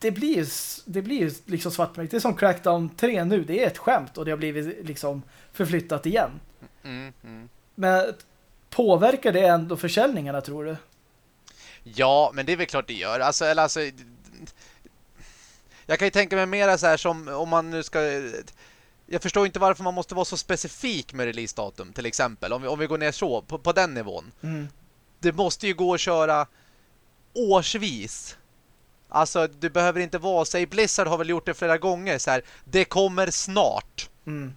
det blir det blir liksom svartmärkt. Det är som Crackdown 3 nu. Det är ett skämt och det har blivit liksom förflyttat igen. Mm, mm. Men påverkar det ändå försäljningarna tror du? Ja, men det är väl klart det gör. Alltså, eller alltså... Jag kan ju tänka mig mera så här som om man nu ska... Jag förstår inte varför man måste vara så specifik med releasedatum till exempel. Om vi, om vi går ner så, på, på den nivån. Mm. Det måste ju gå att köra årsvis. Alltså, du behöver inte vara... Säg, Blizzard har väl gjort det flera gånger så här. Det kommer snart. Mm.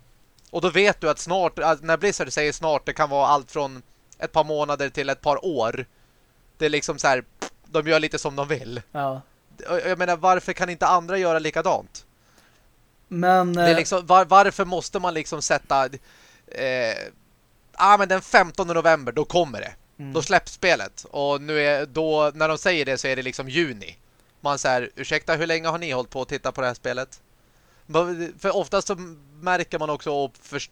Och då vet du att snart, när Blizzard säger snart, det kan vara allt från ett par månader till ett par år. Det är liksom så här, de gör lite som de vill. Ja. Jag menar, varför kan inte andra göra likadant? Men... Det är eh, liksom, var, varför måste man liksom sätta... Eh, ah, men den 15 november, då kommer det. Mm. Då släpps spelet. Och nu är, då, när de säger det så är det liksom juni. Man säger, ursäkta, hur länge har ni hållit på att titta på det här spelet? För oftast så märker man också, och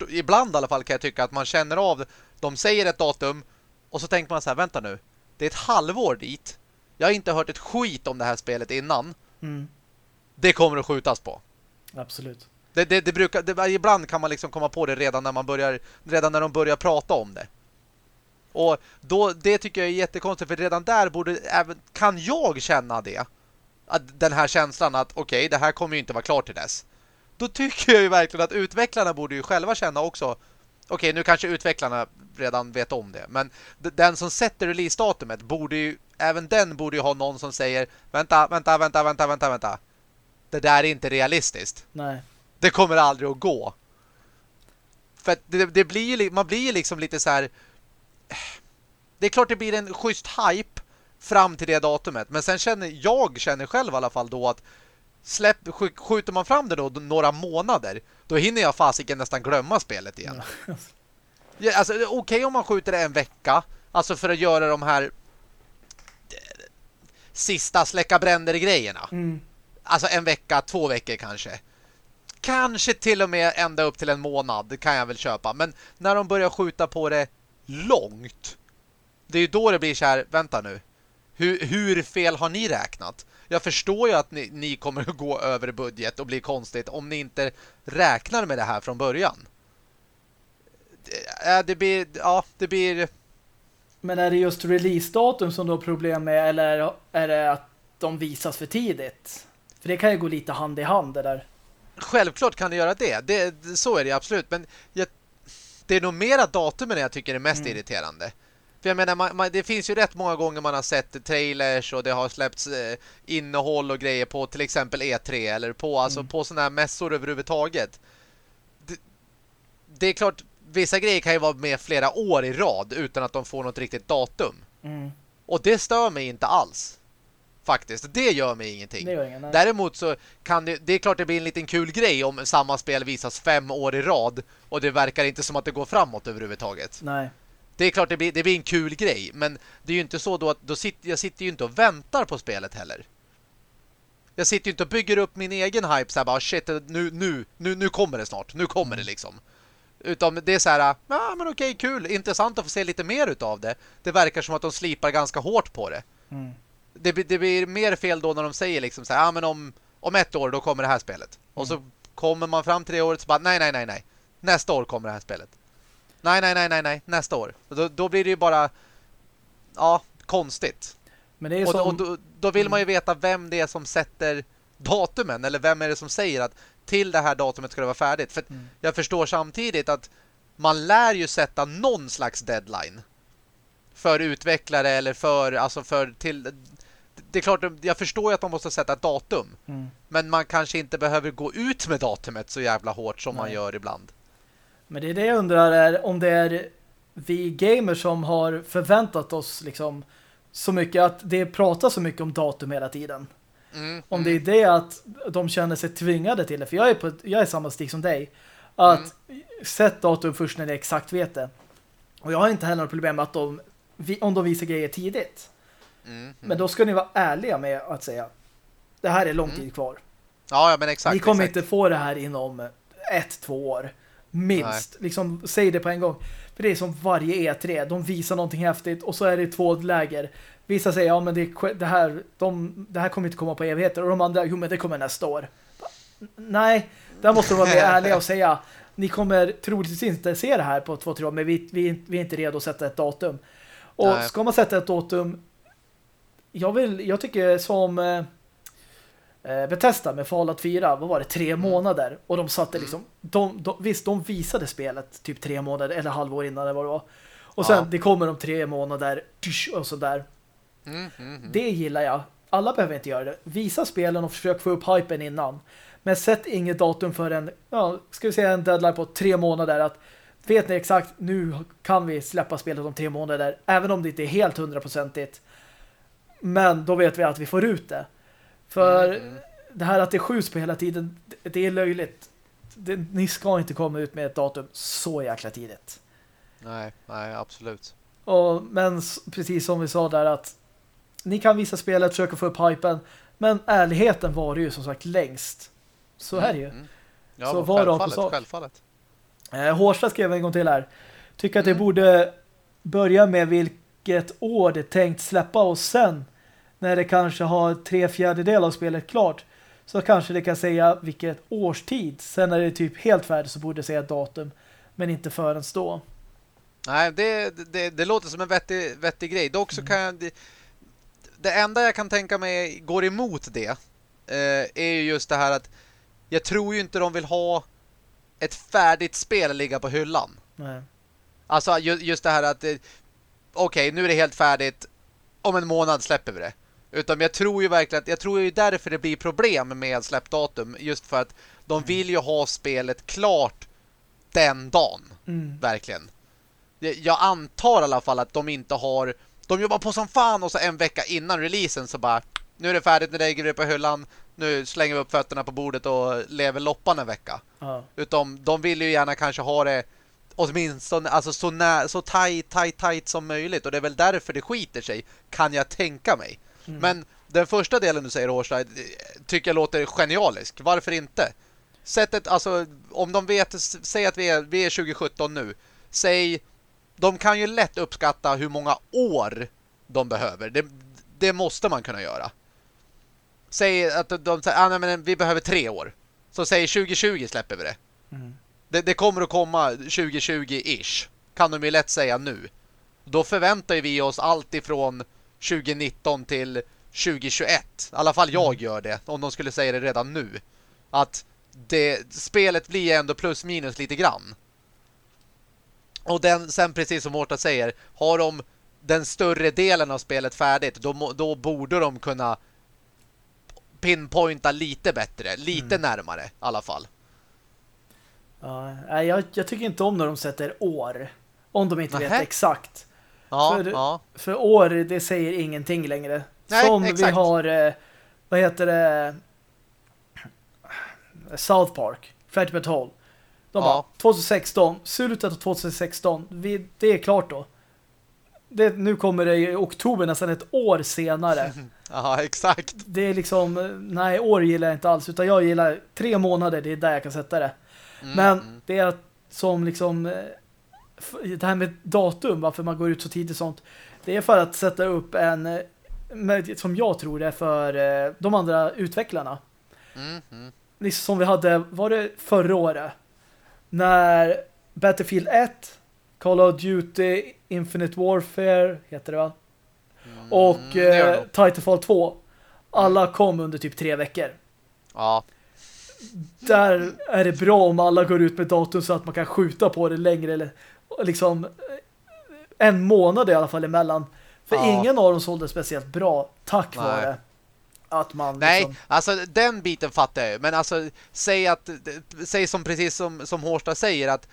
ibland i alla fall kan jag tycka att man känner av, de säger ett datum och så tänker man så här, vänta nu, det är ett halvår dit. Jag har inte hört ett skit om det här spelet innan. Mm. Det kommer att skjutas på. Absolut. Det, det, det brukar, det, ibland kan man liksom komma på det redan när man börjar redan när de börjar prata om det. Och då, det tycker jag är jättekonstigt för redan där borde även, kan jag känna det. Att den här känslan att okej, okay, det här kommer ju inte vara klart till dess. Då tycker jag ju verkligen att utvecklarna borde ju själva känna också okej, okay, nu kanske utvecklarna redan vet om det. Men den som sätter releasedatumet borde ju, även den borde ju ha någon som säger vänta, vänta, vänta, vänta, vänta, vänta. Det där är inte realistiskt. Nej. Det kommer aldrig att gå. För det, det blir ju, man blir ju liksom lite så här det är klart det blir en schysst hype fram till det datumet. Men sen känner jag känner själv i alla fall då att släpp, skjuter man fram det då några månader då hinner jag fasiken nästan glömma spelet igen. Ja, alltså, Okej okay om man skjuter det en vecka alltså för att göra de här sista släcka bränder grejerna. Mm. Alltså en vecka, två veckor kanske. Kanske till och med ända upp till en månad kan jag väl köpa. Men när de börjar skjuta på det långt. Det är ju då det blir så här, vänta nu. Hur, hur fel har ni räknat? Jag förstår ju att ni, ni kommer att gå över budget och bli konstigt om ni inte räknar med det här från början. Det, det blir, ja, det blir... Men är det just releasedatum som du har problem med eller är det att de visas för tidigt? För det kan ju gå lite hand i hand det där. Självklart kan det göra det. det så är det absolut. Men jag det är nog mera datumen jag tycker är mest mm. irriterande. För jag menar, man, man, det finns ju rätt många gånger man har sett trailers och det har släppts eh, innehåll och grejer på till exempel E3 eller på, alltså mm. på sådana här mässor överhuvudtaget. Det, det, är klart, vissa grejer kan ju vara med flera år i rad utan att de får något riktigt datum. Mm. Och det stör mig inte alls. Faktiskt, det gör mig ingenting. Gör ingen, Däremot så kan det, det är klart det blir en liten kul grej om samma spel visas fem år i rad och det verkar inte som att det går framåt överhuvudtaget. Nej. Det är klart det blir, det blir en kul grej, men det är ju inte så då att då sitter, jag sitter ju inte och väntar på spelet heller. Jag sitter ju inte och bygger upp min egen hype så här bara shit, nu, nu, nu, nu kommer det snart. Nu kommer det liksom. Utan det är så här, ja men okej, kul, intressant att få se lite mer utav det. Det verkar som att de slipar ganska hårt på det. Mm det, det blir mer fel då när de säger liksom så här, ja men om, om ett år då kommer det här spelet. Mm. Och så kommer man fram till det året så bara, nej, nej, nej, nej. Nästa år kommer det här spelet. Nej, nej, nej, nej, nej. Nästa år. Då, då blir det ju bara, ja, konstigt. Men det är och, som... och då, då, vill man ju veta vem det är som sätter datumen. Eller vem är det som säger att till det här datumet ska det vara färdigt. För mm. jag förstår samtidigt att man lär ju sätta någon slags deadline för utvecklare eller för, alltså för till det är klart, jag förstår ju att man måste sätta ett datum. Mm. Men man kanske inte behöver gå ut med datumet så jävla hårt som Nej. man gör ibland. Men det är det jag undrar är om det är vi gamers som har förväntat oss liksom så mycket att det pratas så mycket om datum hela tiden. Mm, om mm. det är det att de känner sig tvingade till det. För jag är, på, jag är samma stig som dig. Att mm. sätt datum först när ni exakt vet det. Och jag har inte heller något problem med att de, om de visar grejer tidigt. Mm, men då ska ni vara ärliga med att säga det här är lång mm. tid kvar. Ja, ja, men exakt. Ni kommer exakt. inte få det här inom ett, två år. Minst. Nej. Liksom, säg det på en gång. För det är som varje E3. De visar någonting häftigt och så är det två läger. Vissa säger, ja men det, det, här, de, det här kommer inte komma på evigheter. Och de andra, jo men det kommer nästa år. Nej, där måste de vara mer ärliga och säga, ni kommer troligtvis inte se det här på två, tre år, men vi, vi, vi är inte redo att sätta ett datum. Och Nej. ska man sätta ett datum jag vill, jag tycker som eh, Bethesda med Fallout 4, vad var det? Tre mm. månader. Och de satte mm. liksom, de, de, visst de visade spelet typ tre månader eller halvår innan det var det var. Och sen, ja. det kommer om tre månader och sådär. Mm, mm, mm, det gillar jag. Alla behöver inte göra det. Visa spelen och försök få upp hypen innan. Men sätt inget datum för en, ja, ska vi säga en deadline på tre månader att vet ni exakt, nu kan vi släppa spelet om tre månader. Även om det inte är helt hundraprocentigt. Men då vet vi att vi får ut det. För mm, mm. det här att det skjuts på hela tiden, det är löjligt. Det, ni ska inte komma ut med ett datum så jäkla tidigt. Nej, nej, absolut. Och, men precis som vi sa där att ni kan visa spelet, försöka få upp hypen, men ärligheten var ju som sagt längst. Så mm, är det ju. Mm. Ja, så var självfallet, sak. självfallet. Eh, Hårsta skrev en gång till här. Tycker att det mm. borde börja med vilket år det tänkt släppa och sen när det kanske har tre fjärdedel av spelet klart så kanske det kan säga vilket årstid. Sen när det är typ helt färdigt så borde det säga datum men inte förrän då. Nej, det, det, det låter som en vettig, vettig grej. Dock så mm. kan jag, det, det, enda jag kan tänka mig går emot det eh, är ju just det här att jag tror ju inte de vill ha ett färdigt spel ligga på hyllan. Nej. Alltså just det här att eh, okej, okay, nu är det helt färdigt. Om en månad släpper vi det. Utan jag tror ju verkligen att jag tror ju därför det blir problem med släppdatum. Just för att de mm. vill ju ha spelet klart den dagen. Mm. Verkligen. Jag antar i alla fall att de inte har... De jobbar på som fan och så en vecka innan releasen så bara... Nu är det färdigt, nu lägger vi det på hyllan. Nu slänger vi upp fötterna på bordet och lever loppan en vecka. Uh. Utom de vill ju gärna kanske ha det åtminstone alltså så, nä, så tight, tight, tight som möjligt. Och det är väl därför det skiter sig, kan jag tänka mig. Mm. Men den första delen du säger, Hårstad, tycker jag låter genialisk. Varför inte? Sättet, alltså, om de vet, säg att vi är, vi är 2017 nu. Säg, de kan ju lätt uppskatta hur många år de behöver. Det, det måste man kunna göra. Säg att de säger, ah, nej, men vi behöver tre år. Så säg 2020 släpper vi det. Mm. Det, det kommer att komma 2020-ish. Kan de ju lätt säga nu. Då förväntar vi oss allt ifrån 2019 till 2021. I alla fall jag mm. gör det. Om de skulle säga det redan nu. Att det, spelet blir ändå plus minus lite grann. Och den, sen precis som Mårta säger, har de den större delen av spelet färdigt, då, då borde de kunna pinpointa lite bättre, lite mm. närmare i alla fall. Ja, jag, jag tycker inte om när de sätter år. Om de inte Nähe. vet exakt. Ja, för, ja. för år, det säger ingenting längre. Nej, Som exakt. vi har, eh, vad heter det? South Park, Flight Patrol. De ja. bara, 2016, slutet av 2016, vi, det är klart då. Det, nu kommer det i oktober, nästan ett år senare. Ja, exakt. Det är liksom, nej, år gillar jag inte alls, utan jag gillar tre månader, det är där jag kan sätta det. Mm, Men mm. det är som liksom eh, det här med datum, varför man går ut så tidigt sånt, det är för att sätta upp en eh, som jag tror det är för eh, de andra utvecklarna. Mm, mm. Liksom som vi hade, var det förra året? När Battlefield 1, Call of Duty, Infinite Warfare, heter det va? Mm, och eh, Titanfall 2. Alla kom under typ tre veckor. Ja där är det bra om alla går ut med datum så att man kan skjuta på det längre eller liksom en månad i alla fall emellan. För ja. ingen av dem sålde speciellt bra tack Nej. vare att man Nej, liksom... alltså den biten fattar jag Men alltså, säg att säg som precis som, som Hårsta säger att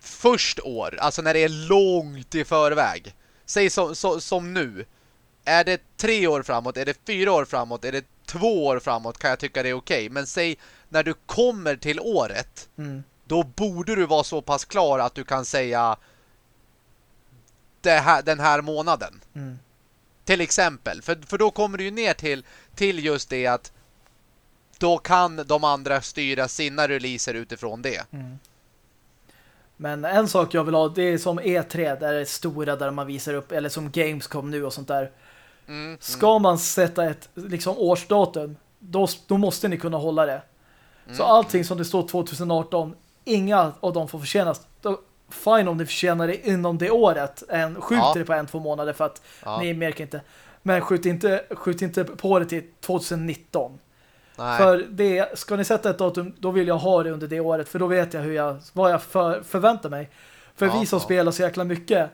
först år, alltså när det är långt i förväg. Säg som, så, som nu. Är det tre år framåt? Är det fyra år framåt? Är det två år framåt? Kan jag tycka det är okej. Okay. Men säg när du kommer till året mm. Då borde du vara så pass klar att du kan säga här, den här månaden. Mm. Till exempel. För, för då kommer du ju ner till, till just det att då kan de andra styra sina releaser utifrån det. Mm. Men en sak jag vill ha, det är som E3, där det är stora där man visar upp, eller som Gamescom nu och sånt där. Mm, Ska mm. man sätta ett liksom årsdatum, då, då måste ni kunna hålla det. Så mm. allting som det står 2018, inga av dem får förtjänas. Fine om ni förtjänar det inom det året. En, skjut ja. det på en, två månader för att ja. ni märker inte. Men skjut inte, skjut inte på det till 2019. Nej. För det, ska ni sätta ett datum, då vill jag ha det under det året. För då vet jag, hur jag vad jag för, förväntar mig. För ja, vi som spelar så jäkla mycket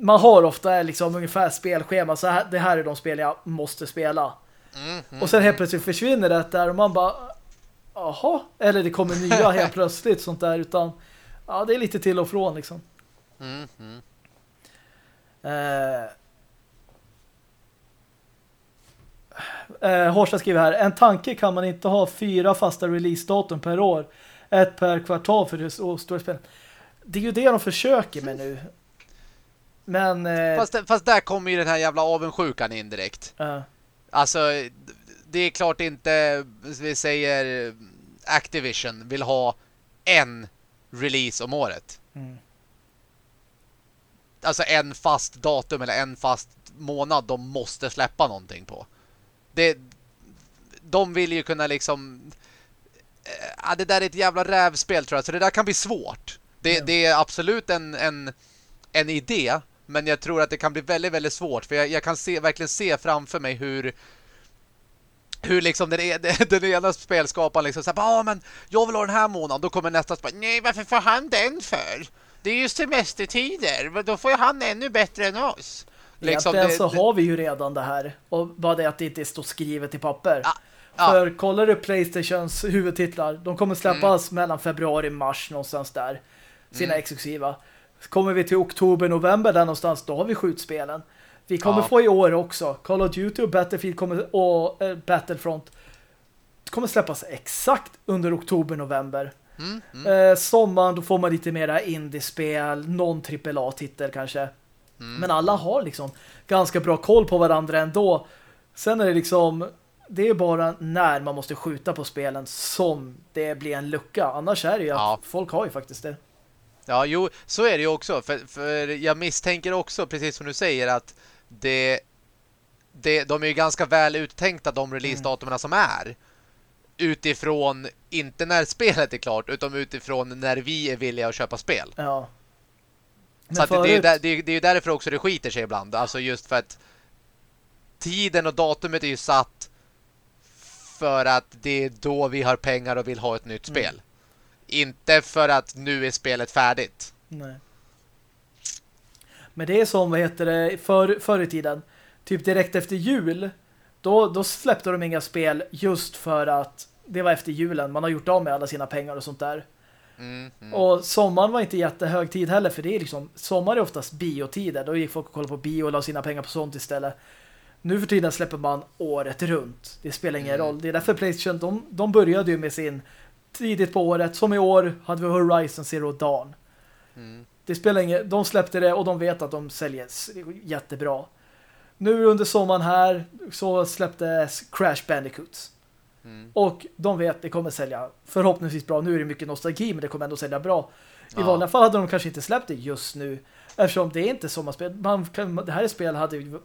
man har ofta liksom ungefär spelschema. Så här, det här är de spel jag måste spela. Mm, mm, och sen helt plötsligt försvinner det där och man bara Jaha, eller det kommer nya helt plötsligt sånt där utan ja, det är lite till och från liksom. Mm. Eh, eh, Horsta skriver här, en tanke kan man inte ha fyra fasta release-datum per år. Ett per kvartal för det stora spel. Det är ju det de försöker med nu. Men... Eh, fast, fast där kommer ju den här jävla avundsjukan in direkt. Uh. Alltså, det är klart inte, vi säger Activision vill ha en release om året. Mm. alltså en fast datum eller en fast månad de måste släppa någonting på. Det, de vill ju kunna liksom eh, ja, det där är ett jävla rävspel tror jag, så det där kan bli svårt. Det, ja. det är absolut en, en, en idé, men jag tror att det kan bli väldigt, väldigt svårt. För jag, jag kan se, verkligen se framför mig hur hur liksom den, e-, den ena spelskaparen liksom säger, ja ah, men jag vill ha den här månaden. Då kommer nästa spel, nej varför får han den för? Det är ju semestertider, men då får ju han ännu bättre än oss. Liksom, Egentligen så har vi ju redan det här. Och bara det att det inte står skrivet i papper. Ja. För kollar du Playstations huvudtitlar, de kommer släppas mm. mellan februari och mars någonstans där. Sina mm. exklusiva. Kommer vi till oktober, november där någonstans, då har vi skjutspelen. Vi kommer ja. få i år också. Call of Duty och Battlefield kommer, och äh, Battlefront kommer släppas exakt under oktober, november. Mm, mm. Eh, sommaren då får man lite mera indiespel, någon AAA-titel kanske. Mm. Men alla har liksom ganska bra koll på varandra ändå. Sen är det liksom det är bara när man måste skjuta på spelen som det blir en lucka. Annars är det ju ja. att folk har ju faktiskt det. Ja, jo, så är det ju också. För, för jag misstänker också, precis som du säger, att det, det, de är ju ganska väl uttänkta de releasedatumerna mm. som är. Utifrån, inte när spelet är klart, utan utifrån när vi är villiga att köpa spel. Ja. Så förut... det, är där, det, är, det är därför också det skiter sig ibland. Alltså just för att tiden och datumet är ju satt för att det är då vi har pengar och vill ha ett nytt mm. spel. Inte för att nu är spelet färdigt. Nej. Men det är som, vad heter det, för, förr i tiden. Typ direkt efter jul. Då, då släppte de inga spel just för att det var efter julen. Man har gjort av med alla sina pengar och sånt där. Mm, mm. Och sommaren var inte jättehög tid heller för det är liksom, sommar är oftast biotider. Då gick folk och kollade på bio och la sina pengar på sånt istället. Nu för tiden släpper man året runt. Det spelar ingen mm. roll. Det är därför Playstation, de, de började ju med sin tidigt på året. Som i år hade vi Horizon Zero Dawn. Mm. Det spelar ingen, de släppte det och de vet att de säljer jättebra. Nu under sommaren här så släpptes Crash Bandicoot. Mm. Och de vet att det kommer sälja förhoppningsvis bra. Nu är det mycket nostalgi men det kommer ändå sälja bra. I ja. vanliga fall hade de kanske inte släppt det just nu. Eftersom det är inte sommarspel. Man kan, det här spel hade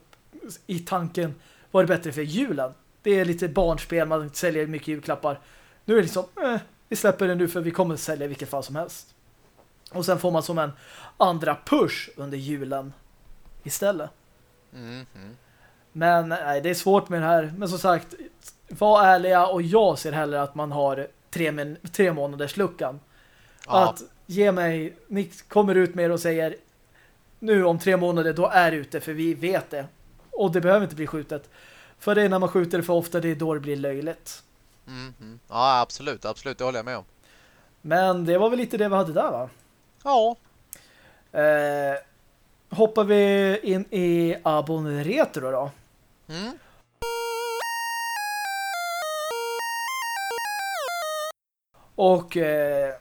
i tanken varit bättre för julen. Det är lite barnspel, man säljer mycket julklappar. Nu är det liksom, eh, vi släpper det nu för vi kommer sälja i vilket fall som helst. Och sen får man som en andra push under julen istället. Mm. Men nej, det är svårt med det här. Men som sagt, var ärliga och jag ser hellre att man har tre, tre månaders luckan. Ja. Att ge mig, ni kommer ut med och säger nu om tre månader, då är det ute för vi vet det. Och det behöver inte bli skjutet. För det är när man skjuter för ofta, det är då det blir löjligt. Mm, mm. Ja, absolut, absolut, det håller jag med om. Men det var väl lite det vi hade där va? Ja. Eh, hoppar vi in i Abon Retro då. Mm. Och eh,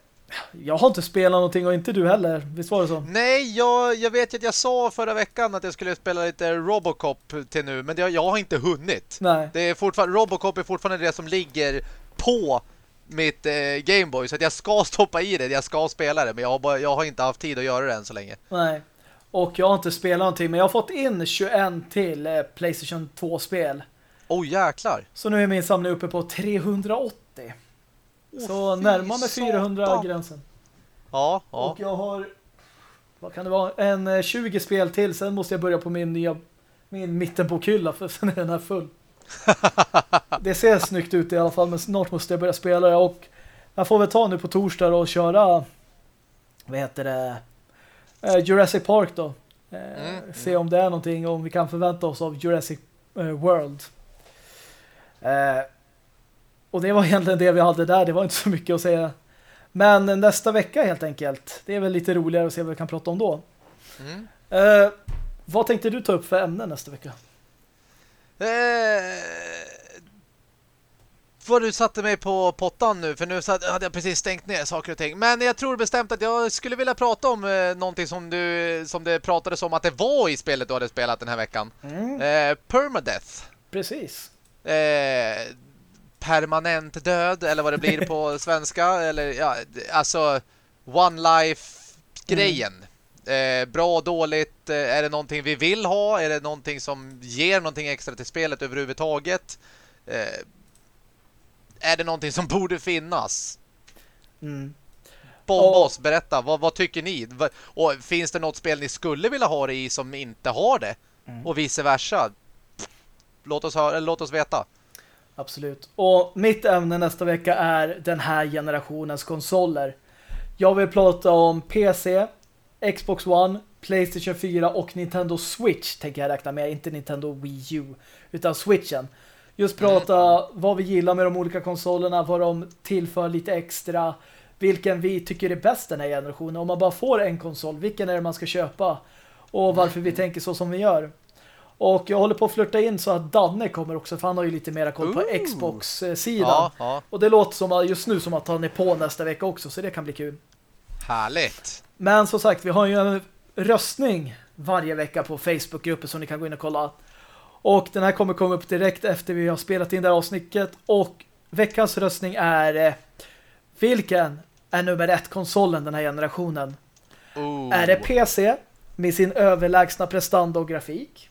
jag har inte spelat någonting och inte du heller. Visst var det så? Nej, jag, jag vet att jag sa förra veckan att jag skulle spela lite Robocop till nu. Men det, jag har inte hunnit. Nej. Det är fortfarande, Robocop är fortfarande det som ligger på mitt eh, Gameboy. Så att jag ska stoppa i det, jag ska spela det. Men jag har, bara, jag har inte haft tid att göra det än så länge. Nej. Och jag har inte spelat någonting. Men jag har fått in 21 till eh, Playstation 2-spel. Oh jäklar. Så nu är min samling uppe på 380. Oh, så närmar mig 400-gränsen. Ja, ja. Och jag har vad kan det vara? En 20 eh, spel till. Sen måste jag börja på min nya min mittenbokhylla för sen är den här full. det ser snyggt ut i alla fall men snart måste jag börja spela det och jag får väl ta nu på torsdag och köra vad heter det uh, Jurassic Park då. Uh, mm, se mm. om det är någonting om vi kan förvänta oss av Jurassic uh, World. och det var egentligen det vi hade där. Det var inte så mycket att säga. Men nästa vecka helt enkelt. Det är väl lite roligare att se vad vi kan prata om då. Mm. vad tänkte du ta upp för ämne nästa vecka? Eh, vad du satte mig på pottan nu för nu hade jag precis stängt ner saker och ting. Men jag tror bestämt att jag skulle vilja prata om eh, någonting som du som det pratades om att det var i spelet du hade spelat den här veckan. Mm. Eh, permadeath. Precis. Eh, permanent död eller vad det blir på svenska eller ja, alltså one life grejen. Eh, bra, dåligt? Eh, är det någonting vi vill ha? Är det någonting som ger någonting extra till spelet överhuvudtaget? Eh, är det någonting som borde finnas? Mm. Bomba oss, berätta. Vad, vad, tycker ni? Och finns det något spel ni skulle vilja ha det i som inte har det? Mm. Och vice versa. Låt oss, höra, låt oss veta. Absolut. Och mitt ämne nästa vecka är den här generationens konsoler. Jag vill prata om PC, Xbox One, Playstation 4 och Nintendo Switch tänker jag räkna med. Inte Nintendo Wii U, utan Switchen. Just prata mm. vad vi gillar med de olika konsolerna, vad de tillför lite extra, vilken vi tycker är bäst den här generationen. Om man bara får en konsol, vilken är det man ska köpa? Och varför vi tänker så som vi gör. Och jag håller på att flirta in så att Danne kommer också, för han har ju lite mera koll på Xbox-sidan. Ja, ja. Och det låter som just nu som att han är på nästa vecka också, så det kan bli kul. Härligt! Men som sagt, vi har ju en röstning varje vecka på Facebookgruppen som ni kan gå in och kolla. Och den här kommer komma upp direkt efter vi har spelat in det här avsnittet. Och veckans röstning är eh, vilken är nummer ett konsolen den här generationen? Oh. Är det PC med sin överlägsna prestanda och grafik?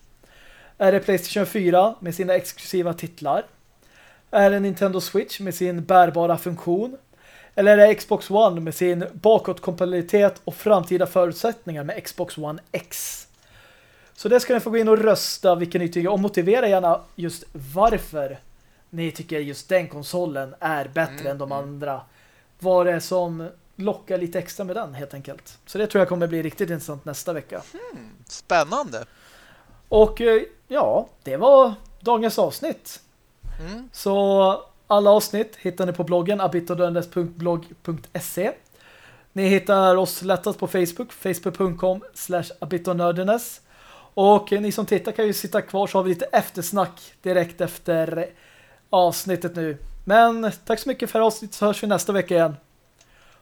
Är det Playstation 4 med sina exklusiva titlar? Är det Nintendo Switch med sin bärbara funktion? Eller är det Xbox One med sin bakåtkompatibilitet och framtida förutsättningar med Xbox One X? Så det ska ni få gå in och rösta vilken ni tycker och motivera gärna just varför ni tycker just den konsolen är bättre mm. än de mm. andra. Vad det är som lockar lite extra med den helt enkelt. Så det tror jag kommer bli riktigt intressant nästa vecka. Mm. Spännande. Och eh, ja, det var dagens avsnitt. Mm. Så alla avsnitt hittar ni på bloggen abitonördenes.blogg.se Ni hittar oss lättast på Facebook, facebook.com slash abitonördenes. Och ni som tittar kan ju sitta kvar så har vi lite eftersnack direkt efter avsnittet nu. Men tack så mycket för avsnittet så hörs vi nästa vecka igen.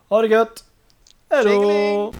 Ha det gött! Hej då!